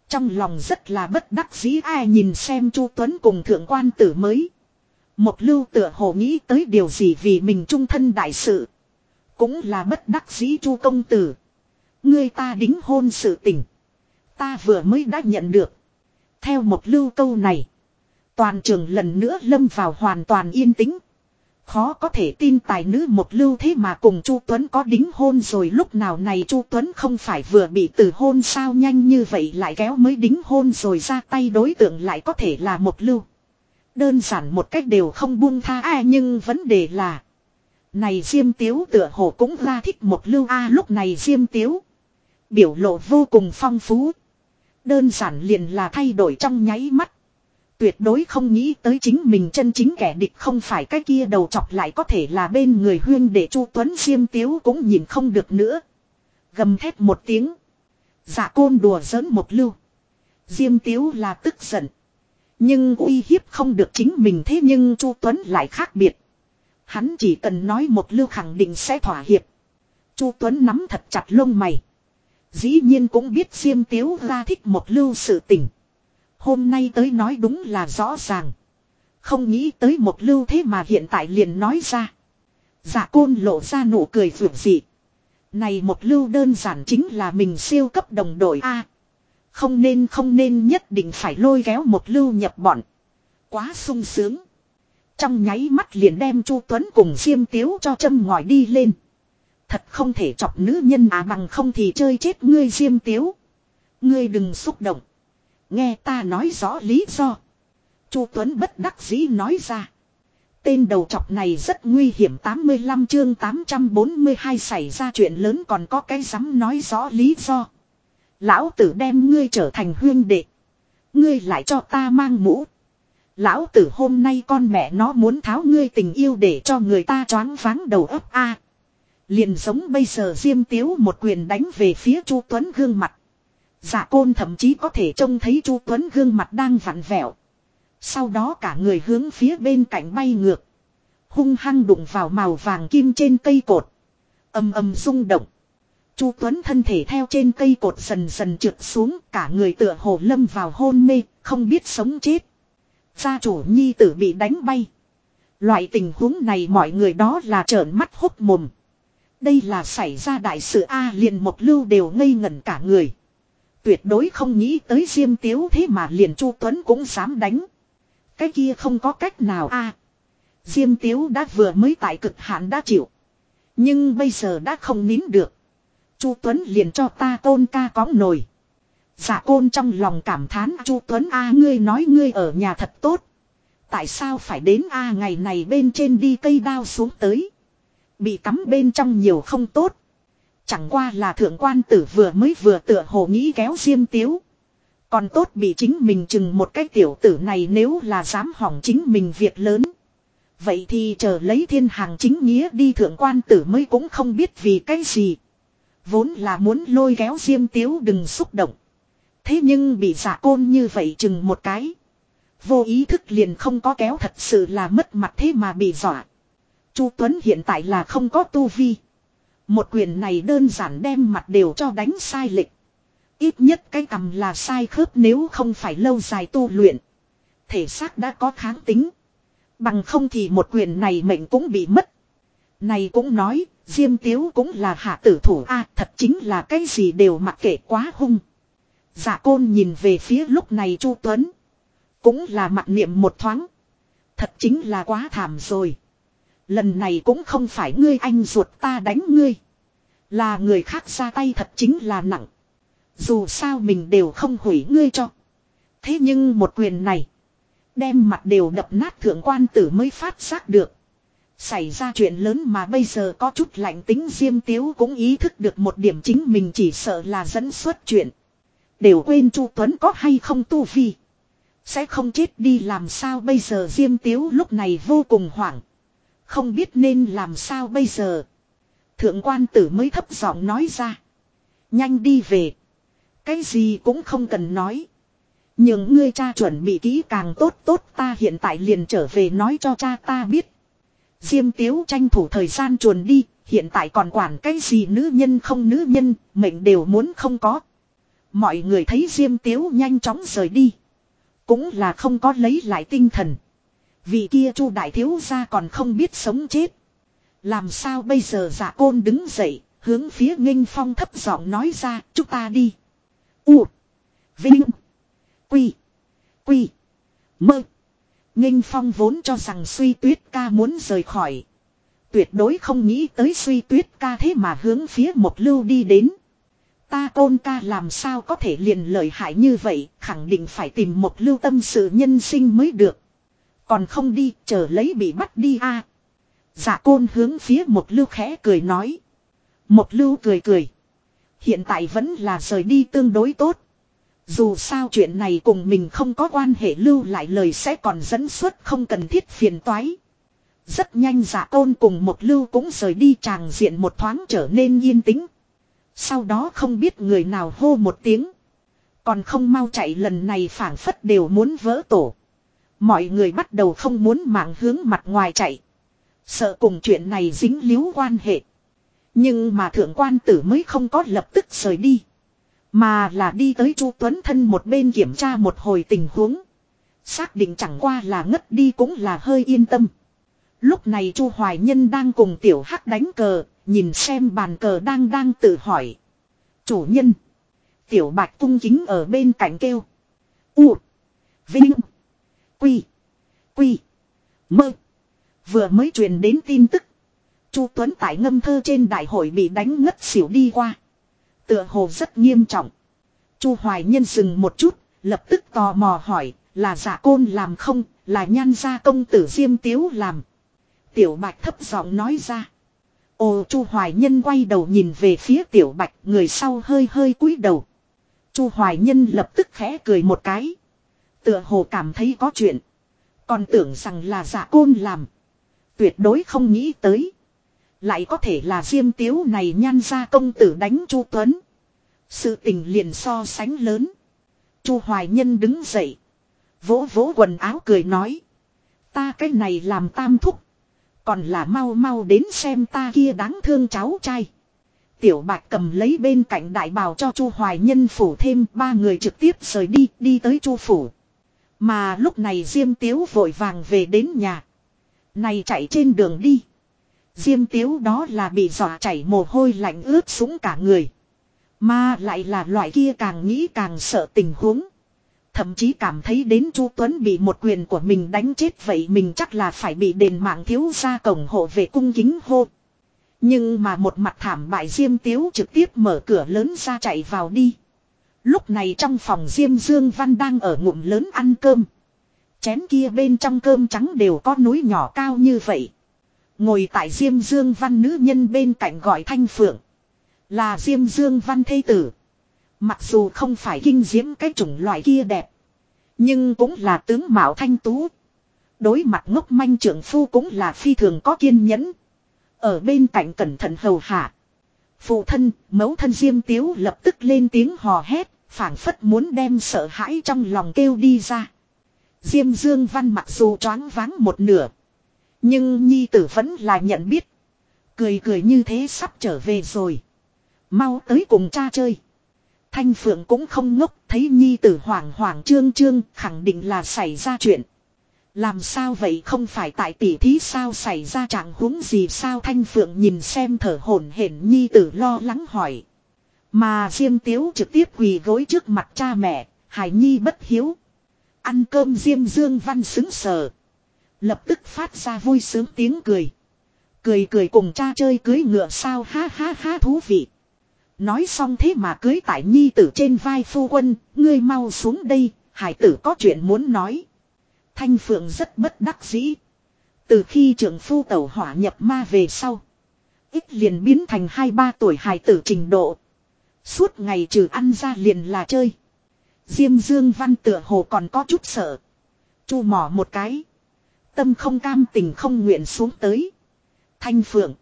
Trong lòng rất là bất đắc dĩ ai nhìn xem Chu Tuấn cùng thượng quan tử mới. Một lưu tựa hồ nghĩ tới điều gì vì mình trung thân đại sự. Cũng là bất đắc dĩ, Chu công tử. người ta đính hôn sự tình. Ta vừa mới đã nhận được. Theo một lưu câu này. Toàn trường lần nữa lâm vào hoàn toàn yên tĩnh. Khó có thể tin tài nữ một lưu thế mà cùng Chu Tuấn có đính hôn rồi lúc nào này Chu Tuấn không phải vừa bị từ hôn sao nhanh như vậy lại kéo mới đính hôn rồi ra tay đối tượng lại có thể là một lưu. Đơn giản một cách đều không buông tha a nhưng vấn đề là, này Diêm Tiếu tựa hồ cũng ra thích một lưu a lúc này Diêm Tiếu biểu lộ vô cùng phong phú. Đơn giản liền là thay đổi trong nháy mắt. Tuyệt đối không nghĩ tới chính mình chân chính kẻ địch không phải cái kia đầu chọc lại có thể là bên người huyên để Chu Tuấn Diêm Tiếu cũng nhìn không được nữa. Gầm thét một tiếng. Dạ côn đùa giỡn một lưu. Diêm Tiếu là tức giận. Nhưng uy hiếp không được chính mình thế nhưng Chu Tuấn lại khác biệt. Hắn chỉ cần nói một lưu khẳng định sẽ thỏa hiệp. Chu Tuấn nắm thật chặt lông mày. Dĩ nhiên cũng biết Diêm Tiếu ra thích một lưu sự tình. Hôm nay tới nói đúng là rõ ràng. Không nghĩ tới một lưu thế mà hiện tại liền nói ra. Dạ côn lộ ra nụ cười vượt dị. Này một lưu đơn giản chính là mình siêu cấp đồng đội A. không nên không nên nhất định phải lôi kéo một lưu nhập bọn. Quá sung sướng. Trong nháy mắt liền đem Chu Tuấn cùng Diêm Tiếu cho châm ngòi đi lên. Thật không thể chọc nữ nhân à bằng không thì chơi chết ngươi Diêm Tiếu. Ngươi đừng xúc động. Nghe ta nói rõ lý do. Chu Tuấn bất đắc dĩ nói ra. Tên đầu trọc này rất nguy hiểm 85 chương 842 xảy ra chuyện lớn còn có cái dám nói rõ lý do. Lão tử đem ngươi trở thành huyên đệ. Ngươi lại cho ta mang mũ. Lão tử hôm nay con mẹ nó muốn tháo ngươi tình yêu để cho người ta choáng váng đầu ấp a. Liền giống bây giờ Diêm Tiếu một quyền đánh về phía Chu Tuấn gương mặt. Dạ côn thậm chí có thể trông thấy Chu Tuấn gương mặt đang vặn vẹo. Sau đó cả người hướng phía bên cạnh bay ngược. Hung hăng đụng vào màu vàng kim trên cây cột. Âm âm rung động. Chu Tuấn thân thể theo trên cây cột dần dần trượt xuống, cả người tựa hồ lâm vào hôn mê, không biết sống chết. Gia chủ nhi tử bị đánh bay. Loại tình huống này mọi người đó là trợn mắt hốt mồm. Đây là xảy ra đại sự A liền một lưu đều ngây ngẩn cả người. Tuyệt đối không nghĩ tới Diêm Tiếu thế mà liền Chu Tuấn cũng dám đánh. Cái kia không có cách nào a. Diêm Tiếu đã vừa mới tại cực hạn đã chịu. Nhưng bây giờ đã không nín được. Chu Tuấn liền cho ta tôn ca cóng nổi Dạ côn trong lòng cảm thán, Chu Tuấn a, ngươi nói ngươi ở nhà thật tốt. Tại sao phải đến a, ngày này bên trên đi cây đao xuống tới. Bị cắm bên trong nhiều không tốt. Chẳng qua là thượng quan tử vừa mới vừa tựa hồ nghĩ kéo diêm tiếu. Còn tốt bị chính mình chừng một cái tiểu tử này nếu là dám hỏng chính mình việc lớn. Vậy thì chờ lấy thiên hàng chính nghĩa đi thượng quan tử mới cũng không biết vì cái gì. Vốn là muốn lôi kéo diêm tiếu đừng xúc động. Thế nhưng bị giả côn như vậy chừng một cái. Vô ý thức liền không có kéo thật sự là mất mặt thế mà bị dọa. Chu Tuấn hiện tại là không có tu vi. Một quyền này đơn giản đem mặt đều cho đánh sai lệch. Ít nhất cái cầm là sai khớp nếu không phải lâu dài tu luyện. Thể xác đã có kháng tính. Bằng không thì một quyền này mệnh cũng bị mất. Này cũng nói, Diêm Tiếu cũng là hạ tử thủ a thật chính là cái gì đều mặc kệ quá hung. Dạ côn nhìn về phía lúc này Chu Tuấn. Cũng là mặt niệm một thoáng. Thật chính là quá thảm rồi. Lần này cũng không phải ngươi anh ruột ta đánh ngươi. Là người khác ra tay thật chính là nặng. Dù sao mình đều không hủy ngươi cho. Thế nhưng một quyền này. Đem mặt đều đập nát thượng quan tử mới phát giác được. Xảy ra chuyện lớn mà bây giờ có chút lạnh tính diêm tiếu cũng ý thức được một điểm chính mình chỉ sợ là dẫn xuất chuyện. Đều quên Chu Tuấn có hay không tu vi. Sẽ không chết đi làm sao bây giờ diêm tiếu lúc này vô cùng hoảng. Không biết nên làm sao bây giờ. Thượng quan tử mới thấp giọng nói ra. Nhanh đi về. Cái gì cũng không cần nói. Nhưng ngươi cha chuẩn bị kỹ càng tốt tốt ta hiện tại liền trở về nói cho cha ta biết. Diêm tiếu tranh thủ thời gian chuồn đi, hiện tại còn quản cái gì nữ nhân không nữ nhân, mệnh đều muốn không có. Mọi người thấy Diêm tiếu nhanh chóng rời đi. Cũng là không có lấy lại tinh thần. Vì kia chu đại thiếu gia còn không biết sống chết. Làm sao bây giờ giả côn đứng dậy, hướng phía nghinh phong thấp giọng nói ra, chúng ta đi. U. Vinh. Quy. Quy. Mơ. Nghinh phong vốn cho rằng suy tuyết ca muốn rời khỏi. Tuyệt đối không nghĩ tới suy tuyết ca thế mà hướng phía một lưu đi đến. Ta côn ca làm sao có thể liền lợi hại như vậy, khẳng định phải tìm một lưu tâm sự nhân sinh mới được. Còn không đi, chờ lấy bị bắt đi a. À. Dạ côn hướng phía một lưu khẽ cười nói. Một lưu cười cười. Hiện tại vẫn là rời đi tương đối tốt. Dù sao chuyện này cùng mình không có quan hệ lưu lại lời sẽ còn dẫn xuất không cần thiết phiền toái. Rất nhanh giả côn cùng một lưu cũng rời đi tràng diện một thoáng trở nên yên tĩnh. Sau đó không biết người nào hô một tiếng. Còn không mau chạy lần này phảng phất đều muốn vỡ tổ. Mọi người bắt đầu không muốn mạng hướng mặt ngoài chạy. Sợ cùng chuyện này dính líu quan hệ. Nhưng mà thượng quan tử mới không có lập tức rời đi. Mà là đi tới Chu Tuấn Thân một bên kiểm tra một hồi tình huống. Xác định chẳng qua là ngất đi cũng là hơi yên tâm. Lúc này Chu Hoài Nhân đang cùng tiểu hắc đánh cờ, nhìn xem bàn cờ đang đang tự hỏi. Chủ nhân. Tiểu bạch cung kính ở bên cạnh kêu. U. Vinh. Quy. Quy. Mơ. Vừa mới truyền đến tin tức. Chu Tuấn tại ngâm thơ trên đại hội bị đánh ngất xỉu đi qua. Tựa hồ rất nghiêm trọng. Chu Hoài Nhân dừng một chút, lập tức tò mò hỏi, là giả côn làm không, là nhan gia công tử Diêm Tiếu làm. Tiểu Bạch thấp giọng nói ra. Ồ Chu Hoài Nhân quay đầu nhìn về phía Tiểu Bạch, người sau hơi hơi cúi đầu. Chu Hoài Nhân lập tức khẽ cười một cái. Tựa hồ cảm thấy có chuyện. Còn tưởng rằng là giả côn làm. Tuyệt đối không nghĩ tới. Lại có thể là diêm tiếu này nhan ra công tử đánh Chu Tuấn. Sự tình liền so sánh lớn. Chu Hoài Nhân đứng dậy. Vỗ vỗ quần áo cười nói. Ta cái này làm tam thúc. Còn là mau mau đến xem ta kia đáng thương cháu trai. Tiểu bạch cầm lấy bên cạnh đại bào cho Chu Hoài Nhân phủ thêm ba người trực tiếp rời đi, đi tới Chu phủ. Mà lúc này Diêm Tiếu vội vàng về đến nhà. Này chạy trên đường đi. Diêm Tiếu đó là bị dọa chảy mồ hôi lạnh ướt sũng cả người. Mà lại là loại kia càng nghĩ càng sợ tình huống. Thậm chí cảm thấy đến Chu Tuấn bị một quyền của mình đánh chết vậy mình chắc là phải bị đền mạng thiếu ra cổng hộ về cung kính hô. Nhưng mà một mặt thảm bại Diêm Tiếu trực tiếp mở cửa lớn ra chạy vào đi. Lúc này trong phòng Diêm Dương Văn đang ở ngụm lớn ăn cơm. Chén kia bên trong cơm trắng đều có núi nhỏ cao như vậy. Ngồi tại Diêm Dương Văn nữ nhân bên cạnh gọi Thanh Phượng. Là Diêm Dương Văn thê tử. Mặc dù không phải kinh diễm cái chủng loại kia đẹp. Nhưng cũng là tướng Mạo Thanh Tú. Đối mặt ngốc manh trưởng phu cũng là phi thường có kiên nhẫn. Ở bên cạnh cẩn thận hầu hạ. Phụ thân, mẫu thân Diêm Tiếu lập tức lên tiếng hò hét, phảng phất muốn đem sợ hãi trong lòng kêu đi ra. Diêm Dương Văn mặc dù choáng váng một nửa. Nhưng Nhi tử vẫn là nhận biết. Cười cười như thế sắp trở về rồi. Mau tới cùng cha chơi. Thanh Phượng cũng không ngốc, thấy Nhi tử hoảng hoảng trương trương, khẳng định là xảy ra chuyện. Làm sao vậy không phải tại tỷ thí sao xảy ra trạng huống gì sao Thanh Phượng nhìn xem thở hổn hển Nhi tử lo lắng hỏi. Mà Diêm Tiếu trực tiếp quỳ gối trước mặt cha mẹ, Hải Nhi bất hiếu. Ăn cơm Diêm Dương Văn xứng sờ. Lập tức phát ra vui sướng tiếng cười. Cười cười cùng cha chơi cưới ngựa sao ha ha ha thú vị. Nói xong thế mà cưới tại nhi tử trên vai phu quân, ngươi mau xuống đây, hải tử có chuyện muốn nói. Thanh Phượng rất bất đắc dĩ. Từ khi trưởng phu tẩu hỏa nhập ma về sau. Ít liền biến thành hai ba tuổi hài tử trình độ. Suốt ngày trừ ăn ra liền là chơi. Diêm Dương Văn tựa hồ còn có chút sợ. Chu mỏ một cái. Tâm không cam tình không nguyện xuống tới. Thanh Phượng.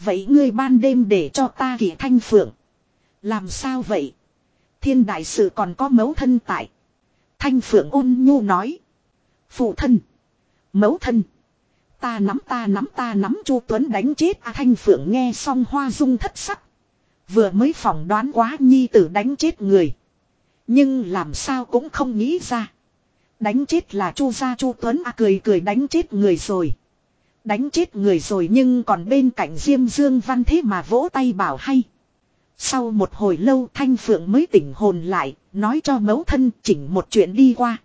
Vậy ngươi ban đêm để cho ta kỷ Thanh Phượng. Làm sao vậy? Thiên đại sự còn có mấu thân tại. Thanh Phượng ôn nhu nói. Phụ thân. mẫu thân. Ta nắm ta nắm ta nắm Chu Tuấn đánh chết à, Thanh Phượng nghe xong hoa dung thất sắc. Vừa mới phỏng đoán quá nhi tử đánh chết người. Nhưng làm sao cũng không nghĩ ra. Đánh chết là Chu gia Chu Tuấn à cười cười đánh chết người rồi. Đánh chết người rồi nhưng còn bên cạnh Diêm Dương Văn thế mà vỗ tay bảo hay. Sau một hồi lâu Thanh Phượng mới tỉnh hồn lại, nói cho mẫu thân chỉnh một chuyện đi qua.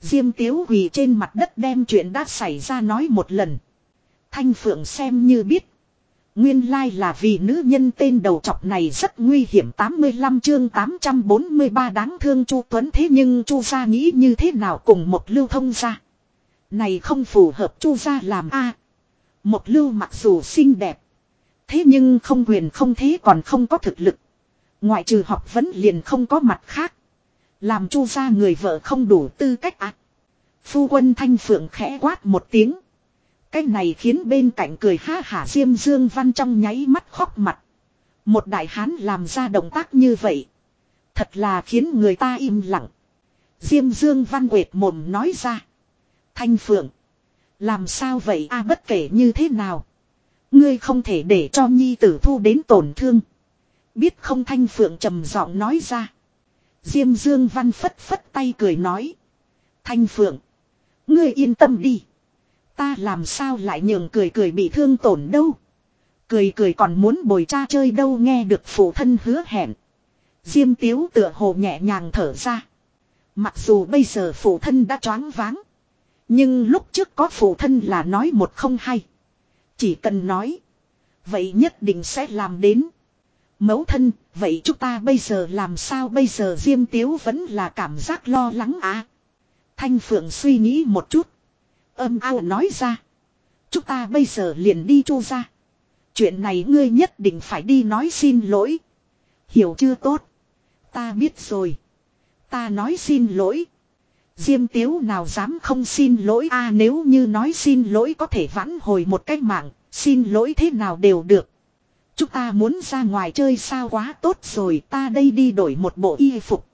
Diêm tiếu quỳ trên mặt đất đem chuyện đã xảy ra nói một lần. Thanh Phượng xem như biết. Nguyên lai là vì nữ nhân tên đầu trọc này rất nguy hiểm 85 chương 843 đáng thương Chu Tuấn thế nhưng Chu gia nghĩ như thế nào cùng một lưu thông ra. Này không phù hợp Chu gia làm a. Một lưu mặc dù xinh đẹp. Thế nhưng không quyền không thế còn không có thực lực. Ngoại trừ học vẫn liền không có mặt khác. Làm chu gia người vợ không đủ tư cách ạ. Phu quân thanh phượng khẽ quát một tiếng. Cái này khiến bên cạnh cười ha hả Diêm Dương Văn trong nháy mắt khóc mặt. Một đại hán làm ra động tác như vậy. Thật là khiến người ta im lặng. Diêm Dương Văn quệt mồm nói ra. Thanh Phượng. Làm sao vậy a bất kể như thế nào. Ngươi không thể để cho nhi tử thu đến tổn thương. Biết không Thanh Phượng trầm giọng nói ra. Diêm Dương Văn phất phất tay cười nói. Thanh Phượng. Ngươi yên tâm đi. Ta làm sao lại nhường cười cười bị thương tổn đâu. Cười cười còn muốn bồi cha chơi đâu nghe được phụ thân hứa hẹn. Diêm tiếu tựa hồ nhẹ nhàng thở ra. Mặc dù bây giờ phụ thân đã choáng váng. Nhưng lúc trước có phụ thân là nói một không hay. Chỉ cần nói. Vậy nhất định sẽ làm đến. Mẫu thân, vậy chúng ta bây giờ làm sao bây giờ Diêm Tiếu vẫn là cảm giác lo lắng à? Thanh Phượng suy nghĩ một chút. Âm ao nói ra. Chúng ta bây giờ liền đi chu ra. Chuyện này ngươi nhất định phải đi nói xin lỗi. Hiểu chưa tốt. Ta biết rồi. Ta nói xin lỗi. Diêm tiếu nào dám không xin lỗi a nếu như nói xin lỗi có thể vãn hồi một cách mạng, xin lỗi thế nào đều được. Chúng ta muốn ra ngoài chơi sao quá tốt rồi, ta đây đi đổi một bộ y phục.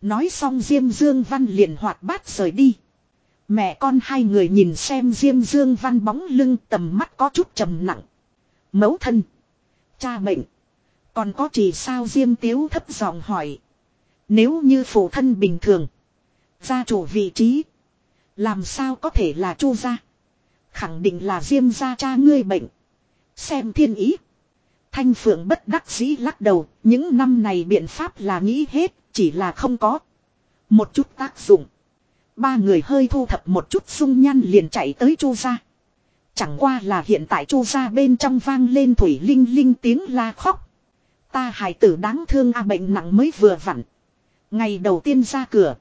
Nói xong Diêm Dương Văn liền hoạt bát rời đi. Mẹ con hai người nhìn xem Diêm Dương Văn bóng lưng tầm mắt có chút trầm nặng. Mẫu thân. Cha bệnh. Còn có chỉ sao Diêm Tiếu thấp giọng hỏi. Nếu như phụ thân bình thường. Gia chủ vị trí. Làm sao có thể là chu gia. Khẳng định là Diêm gia cha ngươi bệnh. Xem thiên ý. Thanh Phượng bất đắc dĩ lắc đầu. Những năm này biện pháp là nghĩ hết. Chỉ là không có. Một chút tác dụng. Ba người hơi thu thập một chút sung nhan liền chạy tới chu gia. Chẳng qua là hiện tại chu gia bên trong vang lên thủy linh linh tiếng la khóc. Ta hài tử đáng thương a, bệnh nặng mới vừa vặn. Ngày đầu tiên ra cửa.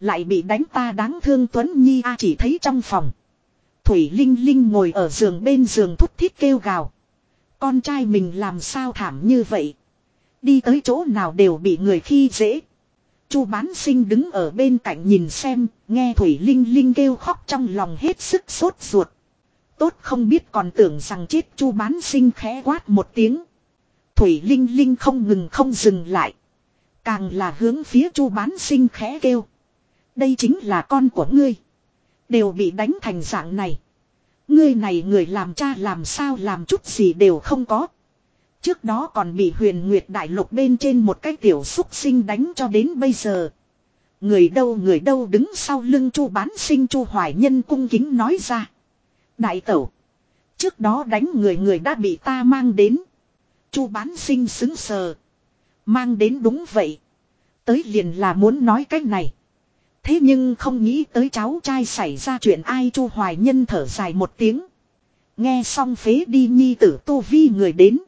Lại bị đánh ta đáng thương Tuấn Nhi a, chỉ thấy trong phòng. Thủy Linh Linh ngồi ở giường bên giường thúc thiết kêu gào. Con trai mình làm sao thảm như vậy. Đi tới chỗ nào đều bị người khi dễ. Chu bán sinh đứng ở bên cạnh nhìn xem, nghe Thủy Linh Linh kêu khóc trong lòng hết sức sốt ruột. Tốt không biết còn tưởng rằng chết chu bán sinh khẽ quát một tiếng. Thủy Linh Linh không ngừng không dừng lại. Càng là hướng phía chu bán sinh khẽ kêu. Đây chính là con của ngươi. Đều bị đánh thành dạng này. Ngươi này người làm cha làm sao làm chút gì đều không có. Trước đó còn bị huyền nguyệt đại lục bên trên một cái tiểu xúc sinh đánh cho đến bây giờ. Người đâu người đâu đứng sau lưng chu bán sinh chu hoài nhân cung kính nói ra. Đại tẩu. Trước đó đánh người người đã bị ta mang đến. chu bán sinh xứng sờ. Mang đến đúng vậy. Tới liền là muốn nói cách này. Thế nhưng không nghĩ tới cháu trai xảy ra chuyện ai chu hoài nhân thở dài một tiếng. Nghe xong phế đi nhi tử tô vi người đến.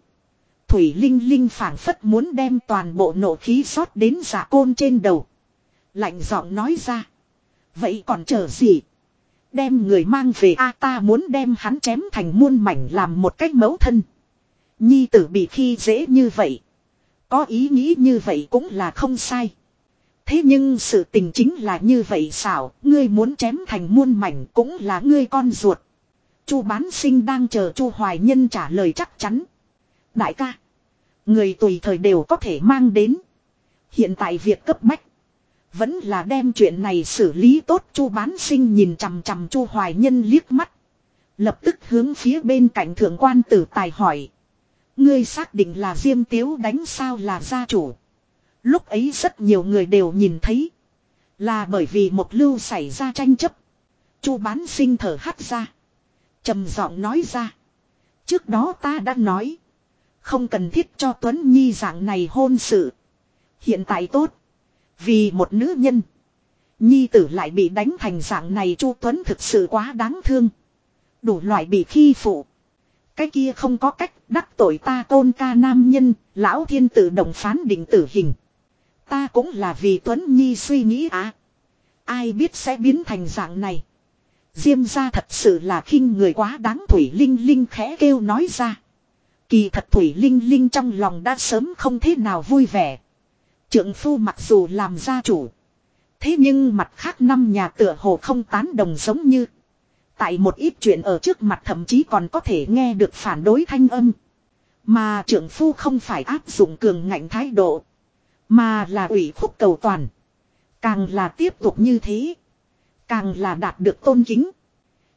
Thủy Linh Linh phảng phất muốn đem toàn bộ nộ khí rót đến giả côn trên đầu. Lạnh giọng nói ra. Vậy còn chờ gì? Đem người mang về a ta muốn đem hắn chém thành muôn mảnh làm một cách mẫu thân. Nhi tử bị khi dễ như vậy. Có ý nghĩ như vậy cũng là không sai. Thế nhưng sự tình chính là như vậy xảo, ngươi muốn chém thành muôn mảnh cũng là ngươi con ruột. Chu bán sinh đang chờ Chu Hoài Nhân trả lời chắc chắn. Đại ca, người tùy thời đều có thể mang đến. Hiện tại việc cấp bách vẫn là đem chuyện này xử lý tốt Chu bán sinh nhìn chằm chằm Chu Hoài Nhân liếc mắt. Lập tức hướng phía bên cạnh thượng quan tử tài hỏi. Ngươi xác định là Diêm Tiếu đánh sao là gia chủ. Lúc ấy rất nhiều người đều nhìn thấy. Là bởi vì một lưu xảy ra tranh chấp. Chu bán sinh thở hắt ra. trầm giọng nói ra. Trước đó ta đã nói. Không cần thiết cho Tuấn Nhi dạng này hôn sự. Hiện tại tốt. Vì một nữ nhân. Nhi tử lại bị đánh thành dạng này Chu Tuấn thực sự quá đáng thương. Đủ loại bị khi phụ. Cái kia không có cách đắc tội ta tôn ca nam nhân, lão thiên tử đồng phán định tử hình. Ta cũng là vì Tuấn Nhi suy nghĩ à. Ai biết sẽ biến thành dạng này. Diêm ra thật sự là khinh người quá đáng Thủy Linh Linh khẽ kêu nói ra. Kỳ thật Thủy Linh Linh trong lòng đã sớm không thế nào vui vẻ. Trượng phu mặc dù làm gia chủ. Thế nhưng mặt khác năm nhà tựa hồ không tán đồng giống như. Tại một ít chuyện ở trước mặt thậm chí còn có thể nghe được phản đối thanh âm. Mà trưởng phu không phải áp dụng cường ngạnh thái độ. Mà là ủy khúc cầu toàn. Càng là tiếp tục như thế. Càng là đạt được tôn kính.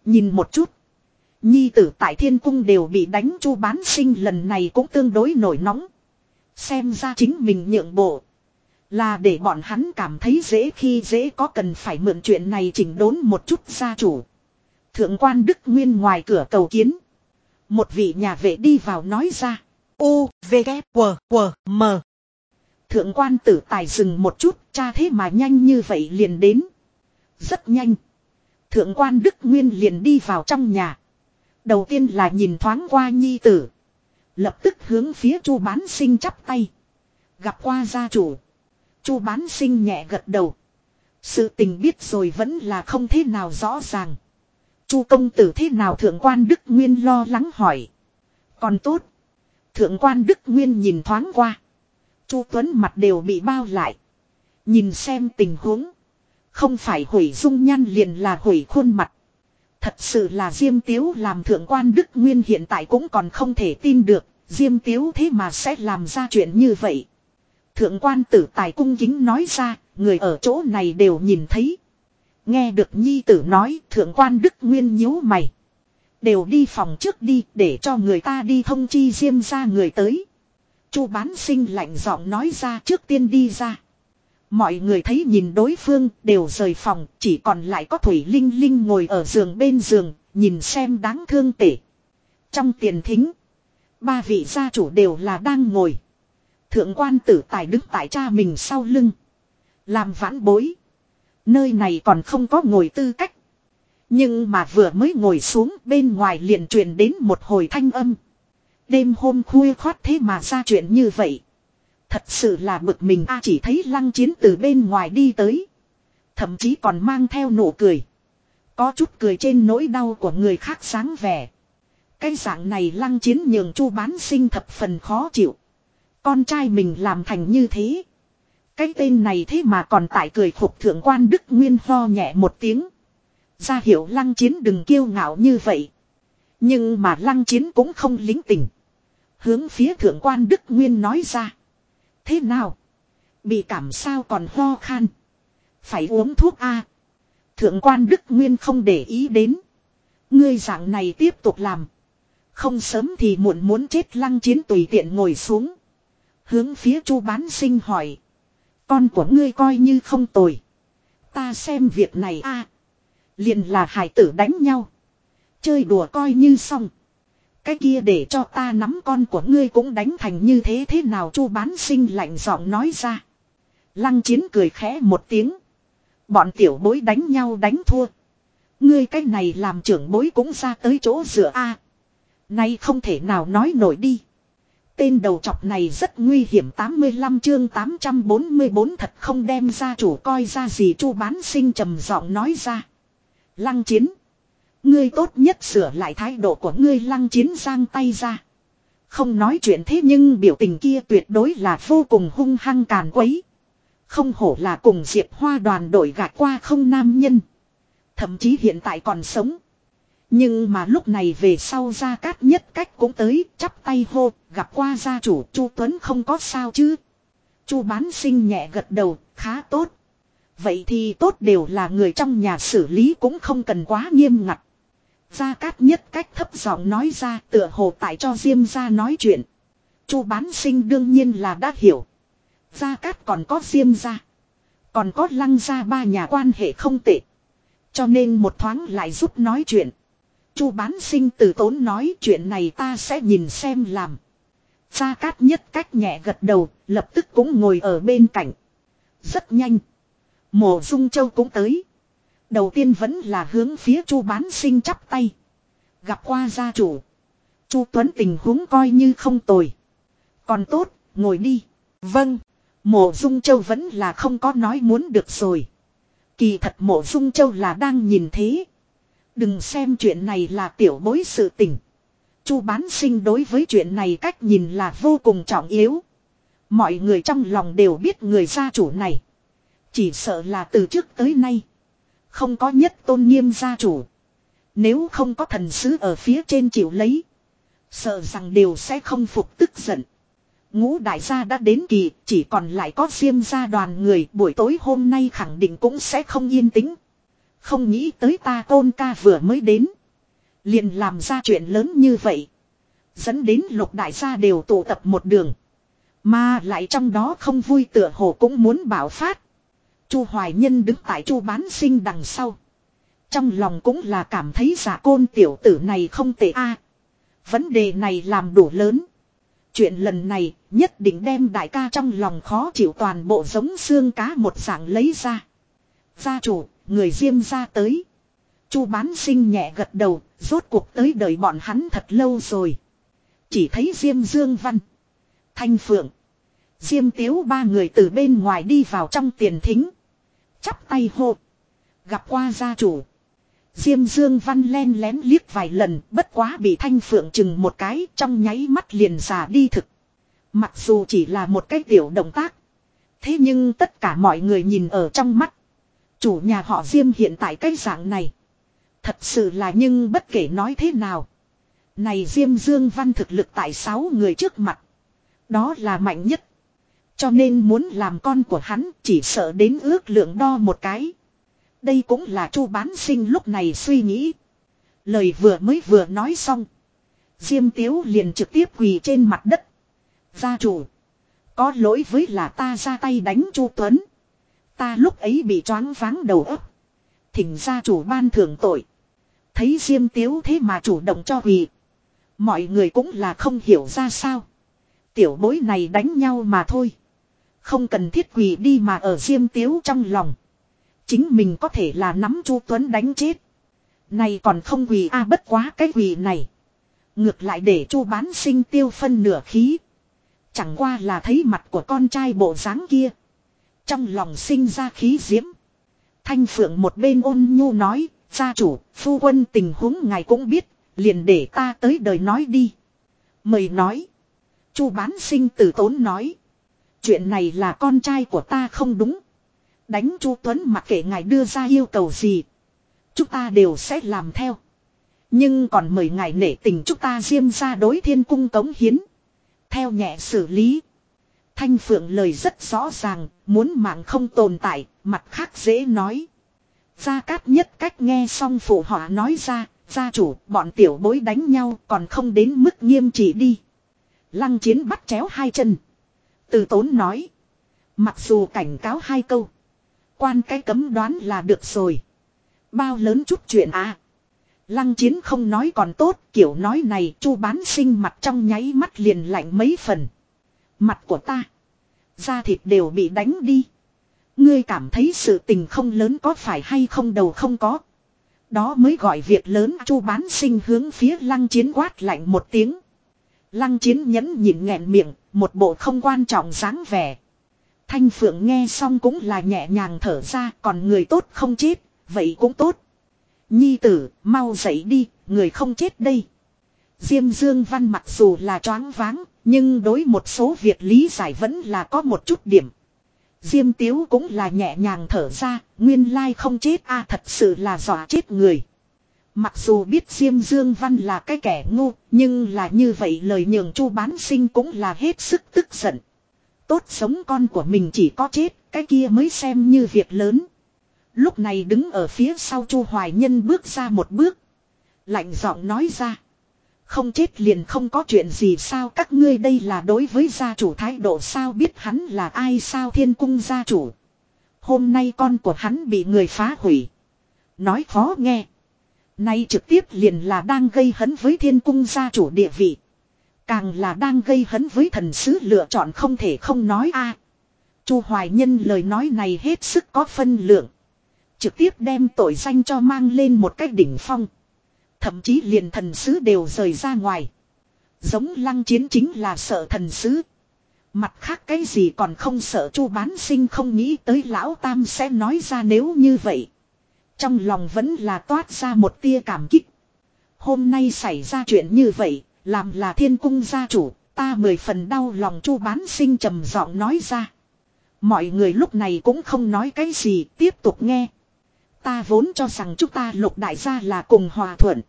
Nhìn một chút. Nhi tử tại thiên cung đều bị đánh chu bán sinh lần này cũng tương đối nổi nóng. Xem ra chính mình nhượng bộ. Là để bọn hắn cảm thấy dễ khi dễ có cần phải mượn chuyện này chỉnh đốn một chút gia chủ. Thượng quan Đức Nguyên ngoài cửa cầu kiến. Một vị nhà vệ đi vào nói ra. U, V, K, W, W, M. Thượng quan tử tài dừng một chút, cha thế mà nhanh như vậy liền đến. Rất nhanh. Thượng quan Đức Nguyên liền đi vào trong nhà. Đầu tiên là nhìn thoáng qua nhi tử. Lập tức hướng phía chu bán sinh chắp tay. Gặp qua gia chủ. chu bán sinh nhẹ gật đầu. Sự tình biết rồi vẫn là không thế nào rõ ràng. chu công tử thế nào thượng quan Đức Nguyên lo lắng hỏi. Còn tốt. Thượng quan Đức Nguyên nhìn thoáng qua chu Tuấn mặt đều bị bao lại. Nhìn xem tình huống. Không phải hủy dung nhan liền là hủy khuôn mặt. Thật sự là Diêm Tiếu làm thượng quan Đức Nguyên hiện tại cũng còn không thể tin được, Diêm Tiếu thế mà sẽ làm ra chuyện như vậy. Thượng quan tử tài cung kính nói ra, người ở chỗ này đều nhìn thấy. Nghe được nhi tử nói, thượng quan Đức Nguyên nhíu mày. Đều đi phòng trước đi, để cho người ta đi thông chi Diêm ra người tới. Chu bán sinh lạnh giọng nói ra trước tiên đi ra. Mọi người thấy nhìn đối phương đều rời phòng, chỉ còn lại có Thủy Linh Linh ngồi ở giường bên giường, nhìn xem đáng thương tể. Trong tiền thính, ba vị gia chủ đều là đang ngồi. Thượng quan tử tài đứng tại cha mình sau lưng. Làm vãn bối. Nơi này còn không có ngồi tư cách. Nhưng mà vừa mới ngồi xuống bên ngoài liền truyền đến một hồi thanh âm. Đêm hôm khuya khoát thế mà ra chuyện như vậy. Thật sự là bực mình, a chỉ thấy lăng chiến từ bên ngoài đi tới. Thậm chí còn mang theo nụ cười. Có chút cười trên nỗi đau của người khác sáng vẻ. Cái dạng này lăng chiến nhường chu bán sinh thập phần khó chịu. Con trai mình làm thành như thế. Cái tên này thế mà còn tại cười phục thượng quan Đức Nguyên ho nhẹ một tiếng. Ra hiểu lăng chiến đừng kiêu ngạo như vậy. Nhưng mà lăng chiến cũng không lính tình. Hướng phía thượng quan Đức Nguyên nói ra. Thế nào? Bị cảm sao còn ho khan. Phải uống thuốc A. Thượng quan Đức Nguyên không để ý đến. Ngươi dạng này tiếp tục làm. Không sớm thì muộn muốn chết lăng chiến tùy tiện ngồi xuống. Hướng phía chu bán sinh hỏi. Con của ngươi coi như không tồi. Ta xem việc này a Liền là hải tử đánh nhau. Chơi đùa coi như xong. Cái kia để cho ta nắm con của ngươi cũng đánh thành như thế thế nào, chu bán sinh lạnh giọng nói ra. Lăng chiến cười khẽ một tiếng. Bọn tiểu bối đánh nhau đánh thua. Ngươi cái này làm trưởng bối cũng ra tới chỗ dựa a. Nay không thể nào nói nổi đi. Tên đầu chọc này rất nguy hiểm 85 chương 844 thật không đem ra chủ coi ra gì, chu bán sinh trầm giọng nói ra. Lăng chiến. Ngươi tốt nhất sửa lại thái độ của ngươi lăng chiến giang tay ra. Không nói chuyện thế nhưng biểu tình kia tuyệt đối là vô cùng hung hăng càn quấy. Không hổ là cùng Diệp Hoa đoàn đội gạt qua không nam nhân. Thậm chí hiện tại còn sống. Nhưng mà lúc này về sau gia cát nhất cách cũng tới, chắp tay hô, gặp qua gia chủ chu Tuấn không có sao chứ. chu bán sinh nhẹ gật đầu, khá tốt. Vậy thì tốt đều là người trong nhà xử lý cũng không cần quá nghiêm ngặt. Gia Cát nhất cách thấp giọng nói ra tựa hồ tại cho Diêm gia nói chuyện. Chu bán sinh đương nhiên là đã hiểu. Gia Cát còn có Diêm gia. Còn có lăng gia ba nhà quan hệ không tệ. Cho nên một thoáng lại giúp nói chuyện. Chu bán sinh từ tốn nói chuyện này ta sẽ nhìn xem làm. Gia Cát nhất cách nhẹ gật đầu, lập tức cũng ngồi ở bên cạnh. Rất nhanh. Mộ Dung Châu cũng tới. Đầu tiên vẫn là hướng phía Chu bán sinh chắp tay. Gặp qua gia chủ. Chu Tuấn tình huống coi như không tồi. Còn tốt, ngồi đi. Vâng. Mộ Dung Châu vẫn là không có nói muốn được rồi. Kỳ thật mộ Dung Châu là đang nhìn thế. Đừng xem chuyện này là tiểu bối sự tình. Chu bán sinh đối với chuyện này cách nhìn là vô cùng trọng yếu. Mọi người trong lòng đều biết người gia chủ này. Chỉ sợ là từ trước tới nay. Không có nhất tôn nghiêm gia chủ. Nếu không có thần sứ ở phía trên chịu lấy. Sợ rằng đều sẽ không phục tức giận. Ngũ đại gia đã đến kỳ, chỉ còn lại có diêm gia đoàn người buổi tối hôm nay khẳng định cũng sẽ không yên tĩnh. Không nghĩ tới ta tôn ca vừa mới đến. Liền làm ra chuyện lớn như vậy. Dẫn đến lục đại gia đều tụ tập một đường. Mà lại trong đó không vui tựa hồ cũng muốn bảo phát. Chu Hoài Nhân đứng tại Chu Bán Sinh đằng sau. Trong lòng cũng là cảm thấy giả côn tiểu tử này không tệ a. vấn đề này làm đủ lớn. Chuyện lần này nhất định đem đại ca trong lòng khó chịu toàn bộ giống xương cá một dạng lấy ra. Gia chủ, người diêm ra tới. Chu bán sinh nhẹ gật đầu, rốt cuộc tới đợi bọn hắn thật lâu rồi. Chỉ thấy diêm dương văn. Thanh phượng. Diêm tiếu ba người từ bên ngoài đi vào trong tiền thính. Chắp tay hô. Gặp qua gia chủ. Diêm dương văn len lén liếc vài lần, bất quá bị thanh phượng chừng một cái, trong nháy mắt liền già đi thực. Mặc dù chỉ là một cái tiểu động tác. Thế nhưng tất cả mọi người nhìn ở trong mắt. Chủ nhà họ Diêm hiện tại cái dạng này. Thật sự là nhưng bất kể nói thế nào. Này Diêm Dương Văn thực lực tại sáu người trước mặt. Đó là mạnh nhất. Cho nên muốn làm con của hắn chỉ sợ đến ước lượng đo một cái. Đây cũng là chu bán sinh lúc này suy nghĩ. Lời vừa mới vừa nói xong. Diêm Tiếu liền trực tiếp quỳ trên mặt đất. Gia chủ. Có lỗi với là ta ra tay đánh chu Tuấn. Ta lúc ấy bị choáng váng đầu óc. Thỉnh gia chủ ban thưởng tội. Thấy Diêm Tiếu thế mà chủ động cho quỳ. Mọi người cũng là không hiểu ra sao. Tiểu bối này đánh nhau mà thôi. Không cần thiết quỳ đi mà ở Diêm Tiếu trong lòng. Chính mình có thể là nắm Chu Tuấn đánh chết. Này còn không quỳ a bất quá cái quỳ này. Ngược lại để Chu bán sinh tiêu phân nửa khí. Chẳng qua là thấy mặt của con trai bộ dáng kia. Trong lòng sinh ra khí diễm. Thanh Phượng một bên ôn nhu nói, gia chủ, phu quân tình huống ngài cũng biết, liền để ta tới đời nói đi. Mời nói. Chu bán sinh tử tốn nói. Chuyện này là con trai của ta không đúng. Đánh Chu Tuấn mặc kệ ngài đưa ra yêu cầu gì. Chúng ta đều sẽ làm theo. Nhưng còn mời ngài nể tình chúng ta diêm ra đối thiên cung cống hiến. Theo nhẹ xử lý. Thanh Phượng lời rất rõ ràng, muốn mạng không tồn tại, mặt khác dễ nói. Gia Cát nhất cách nghe xong phụ họa nói ra, gia chủ, bọn tiểu bối đánh nhau còn không đến mức nghiêm trị đi. Lăng chiến bắt chéo hai chân. Từ tốn nói. Mặc dù cảnh cáo hai câu. Quan cái cấm đoán là được rồi. Bao lớn chút chuyện à. Lăng chiến không nói còn tốt, kiểu nói này chu bán sinh mặt trong nháy mắt liền lạnh mấy phần. Mặt của ta. Da thịt đều bị đánh đi. Ngươi cảm thấy sự tình không lớn có phải hay không đầu không có. Đó mới gọi việc lớn chu bán sinh hướng phía lăng chiến quát lạnh một tiếng. Lăng chiến nhẫn nhịn nghẹn miệng, một bộ không quan trọng dáng vẻ. Thanh Phượng nghe xong cũng là nhẹ nhàng thở ra, còn người tốt không chết, vậy cũng tốt. Nhi tử, mau dậy đi, người không chết đây. Diêm Dương Văn mặc dù là choáng váng, nhưng đối một số việc lý giải vẫn là có một chút điểm. Diêm Tiếu cũng là nhẹ nhàng thở ra, nguyên lai không chết a thật sự là dọa chết người. Mặc dù biết Diêm Dương Văn là cái kẻ ngu, nhưng là như vậy lời nhường chu bán sinh cũng là hết sức tức giận. Tốt sống con của mình chỉ có chết, cái kia mới xem như việc lớn. Lúc này đứng ở phía sau chu Hoài Nhân bước ra một bước. Lạnh giọng nói ra. Không chết liền không có chuyện gì sao các ngươi đây là đối với gia chủ thái độ sao biết hắn là ai sao thiên cung gia chủ. Hôm nay con của hắn bị người phá hủy. Nói khó nghe. Nay trực tiếp liền là đang gây hấn với thiên cung gia chủ địa vị. Càng là đang gây hấn với thần sứ lựa chọn không thể không nói a. Chu Hoài Nhân lời nói này hết sức có phân lượng. Trực tiếp đem tội danh cho mang lên một cách đỉnh phong. Thậm chí liền thần sứ đều rời ra ngoài. Giống lăng chiến chính là sợ thần sứ. Mặt khác cái gì còn không sợ chu bán sinh không nghĩ tới lão tam sẽ nói ra nếu như vậy. Trong lòng vẫn là toát ra một tia cảm kích. Hôm nay xảy ra chuyện như vậy, làm là thiên cung gia chủ, ta mười phần đau lòng chu bán sinh trầm giọng nói ra. Mọi người lúc này cũng không nói cái gì, tiếp tục nghe. Ta vốn cho rằng chúng ta lục đại gia là cùng hòa thuận.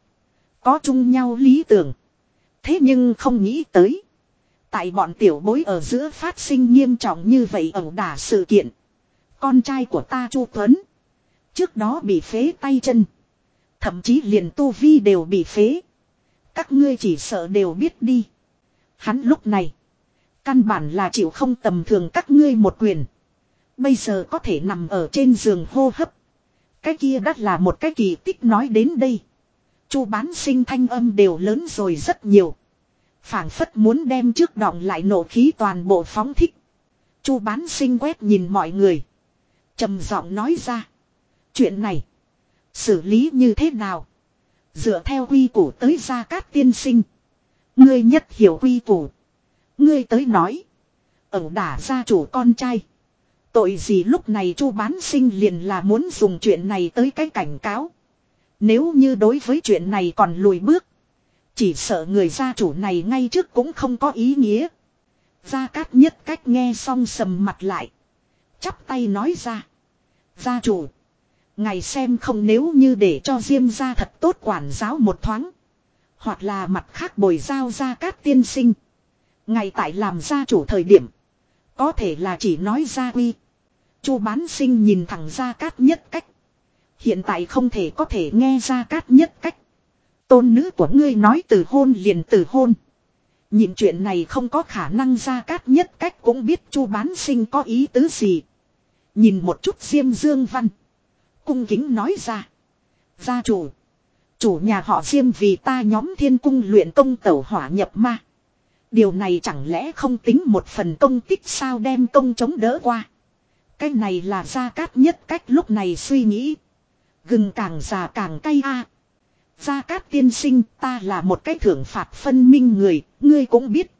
Có chung nhau lý tưởng. Thế nhưng không nghĩ tới. Tại bọn tiểu bối ở giữa phát sinh nghiêm trọng như vậy ẩu đả sự kiện. Con trai của ta Chu Tuấn. Trước đó bị phế tay chân. Thậm chí liền tu vi đều bị phế. Các ngươi chỉ sợ đều biết đi. Hắn lúc này. Căn bản là chịu không tầm thường các ngươi một quyền. Bây giờ có thể nằm ở trên giường hô hấp. Cái kia đắt là một cái kỳ tích nói đến đây. Chu bán sinh thanh âm đều lớn rồi rất nhiều phảng phất muốn đem trước đọng lại nổ khí toàn bộ phóng thích. Chu bán sinh quét nhìn mọi người. trầm giọng nói ra. Chuyện này. Xử lý như thế nào? Dựa theo quy củ tới gia cát tiên sinh. Ngươi nhất hiểu quy củ. Ngươi tới nói. Ẩu đả gia chủ con trai. Tội gì lúc này chu bán sinh liền là muốn dùng chuyện này tới cái cảnh cáo. Nếu như đối với chuyện này còn lùi bước. Chỉ sợ người gia chủ này ngay trước cũng không có ý nghĩa. Gia Cát nhất cách nghe xong sầm mặt lại. Chắp tay nói ra. Gia chủ. Ngày xem không nếu như để cho Diêm gia thật tốt quản giáo một thoáng. Hoặc là mặt khác bồi giao ra Cát tiên sinh. Ngày tại làm gia chủ thời điểm. Có thể là chỉ nói gia quy. Chu bán sinh nhìn thẳng ra Cát nhất cách. Hiện tại không thể có thể nghe ra Cát nhất cách. Tôn nữ của ngươi nói từ hôn liền từ hôn. Nhìn chuyện này không có khả năng ra cát nhất cách cũng biết chu bán sinh có ý tứ gì. Nhìn một chút diêm dương văn. Cung kính nói ra. Gia chủ. Chủ nhà họ diêm vì ta nhóm thiên cung luyện công tẩu hỏa nhập ma. Điều này chẳng lẽ không tính một phần công tích sao đem công chống đỡ qua. Cái này là gia cát nhất cách lúc này suy nghĩ. Gừng càng già càng cay a. Gia Cát tiên sinh ta là một cái thưởng phạt phân minh người, ngươi cũng biết.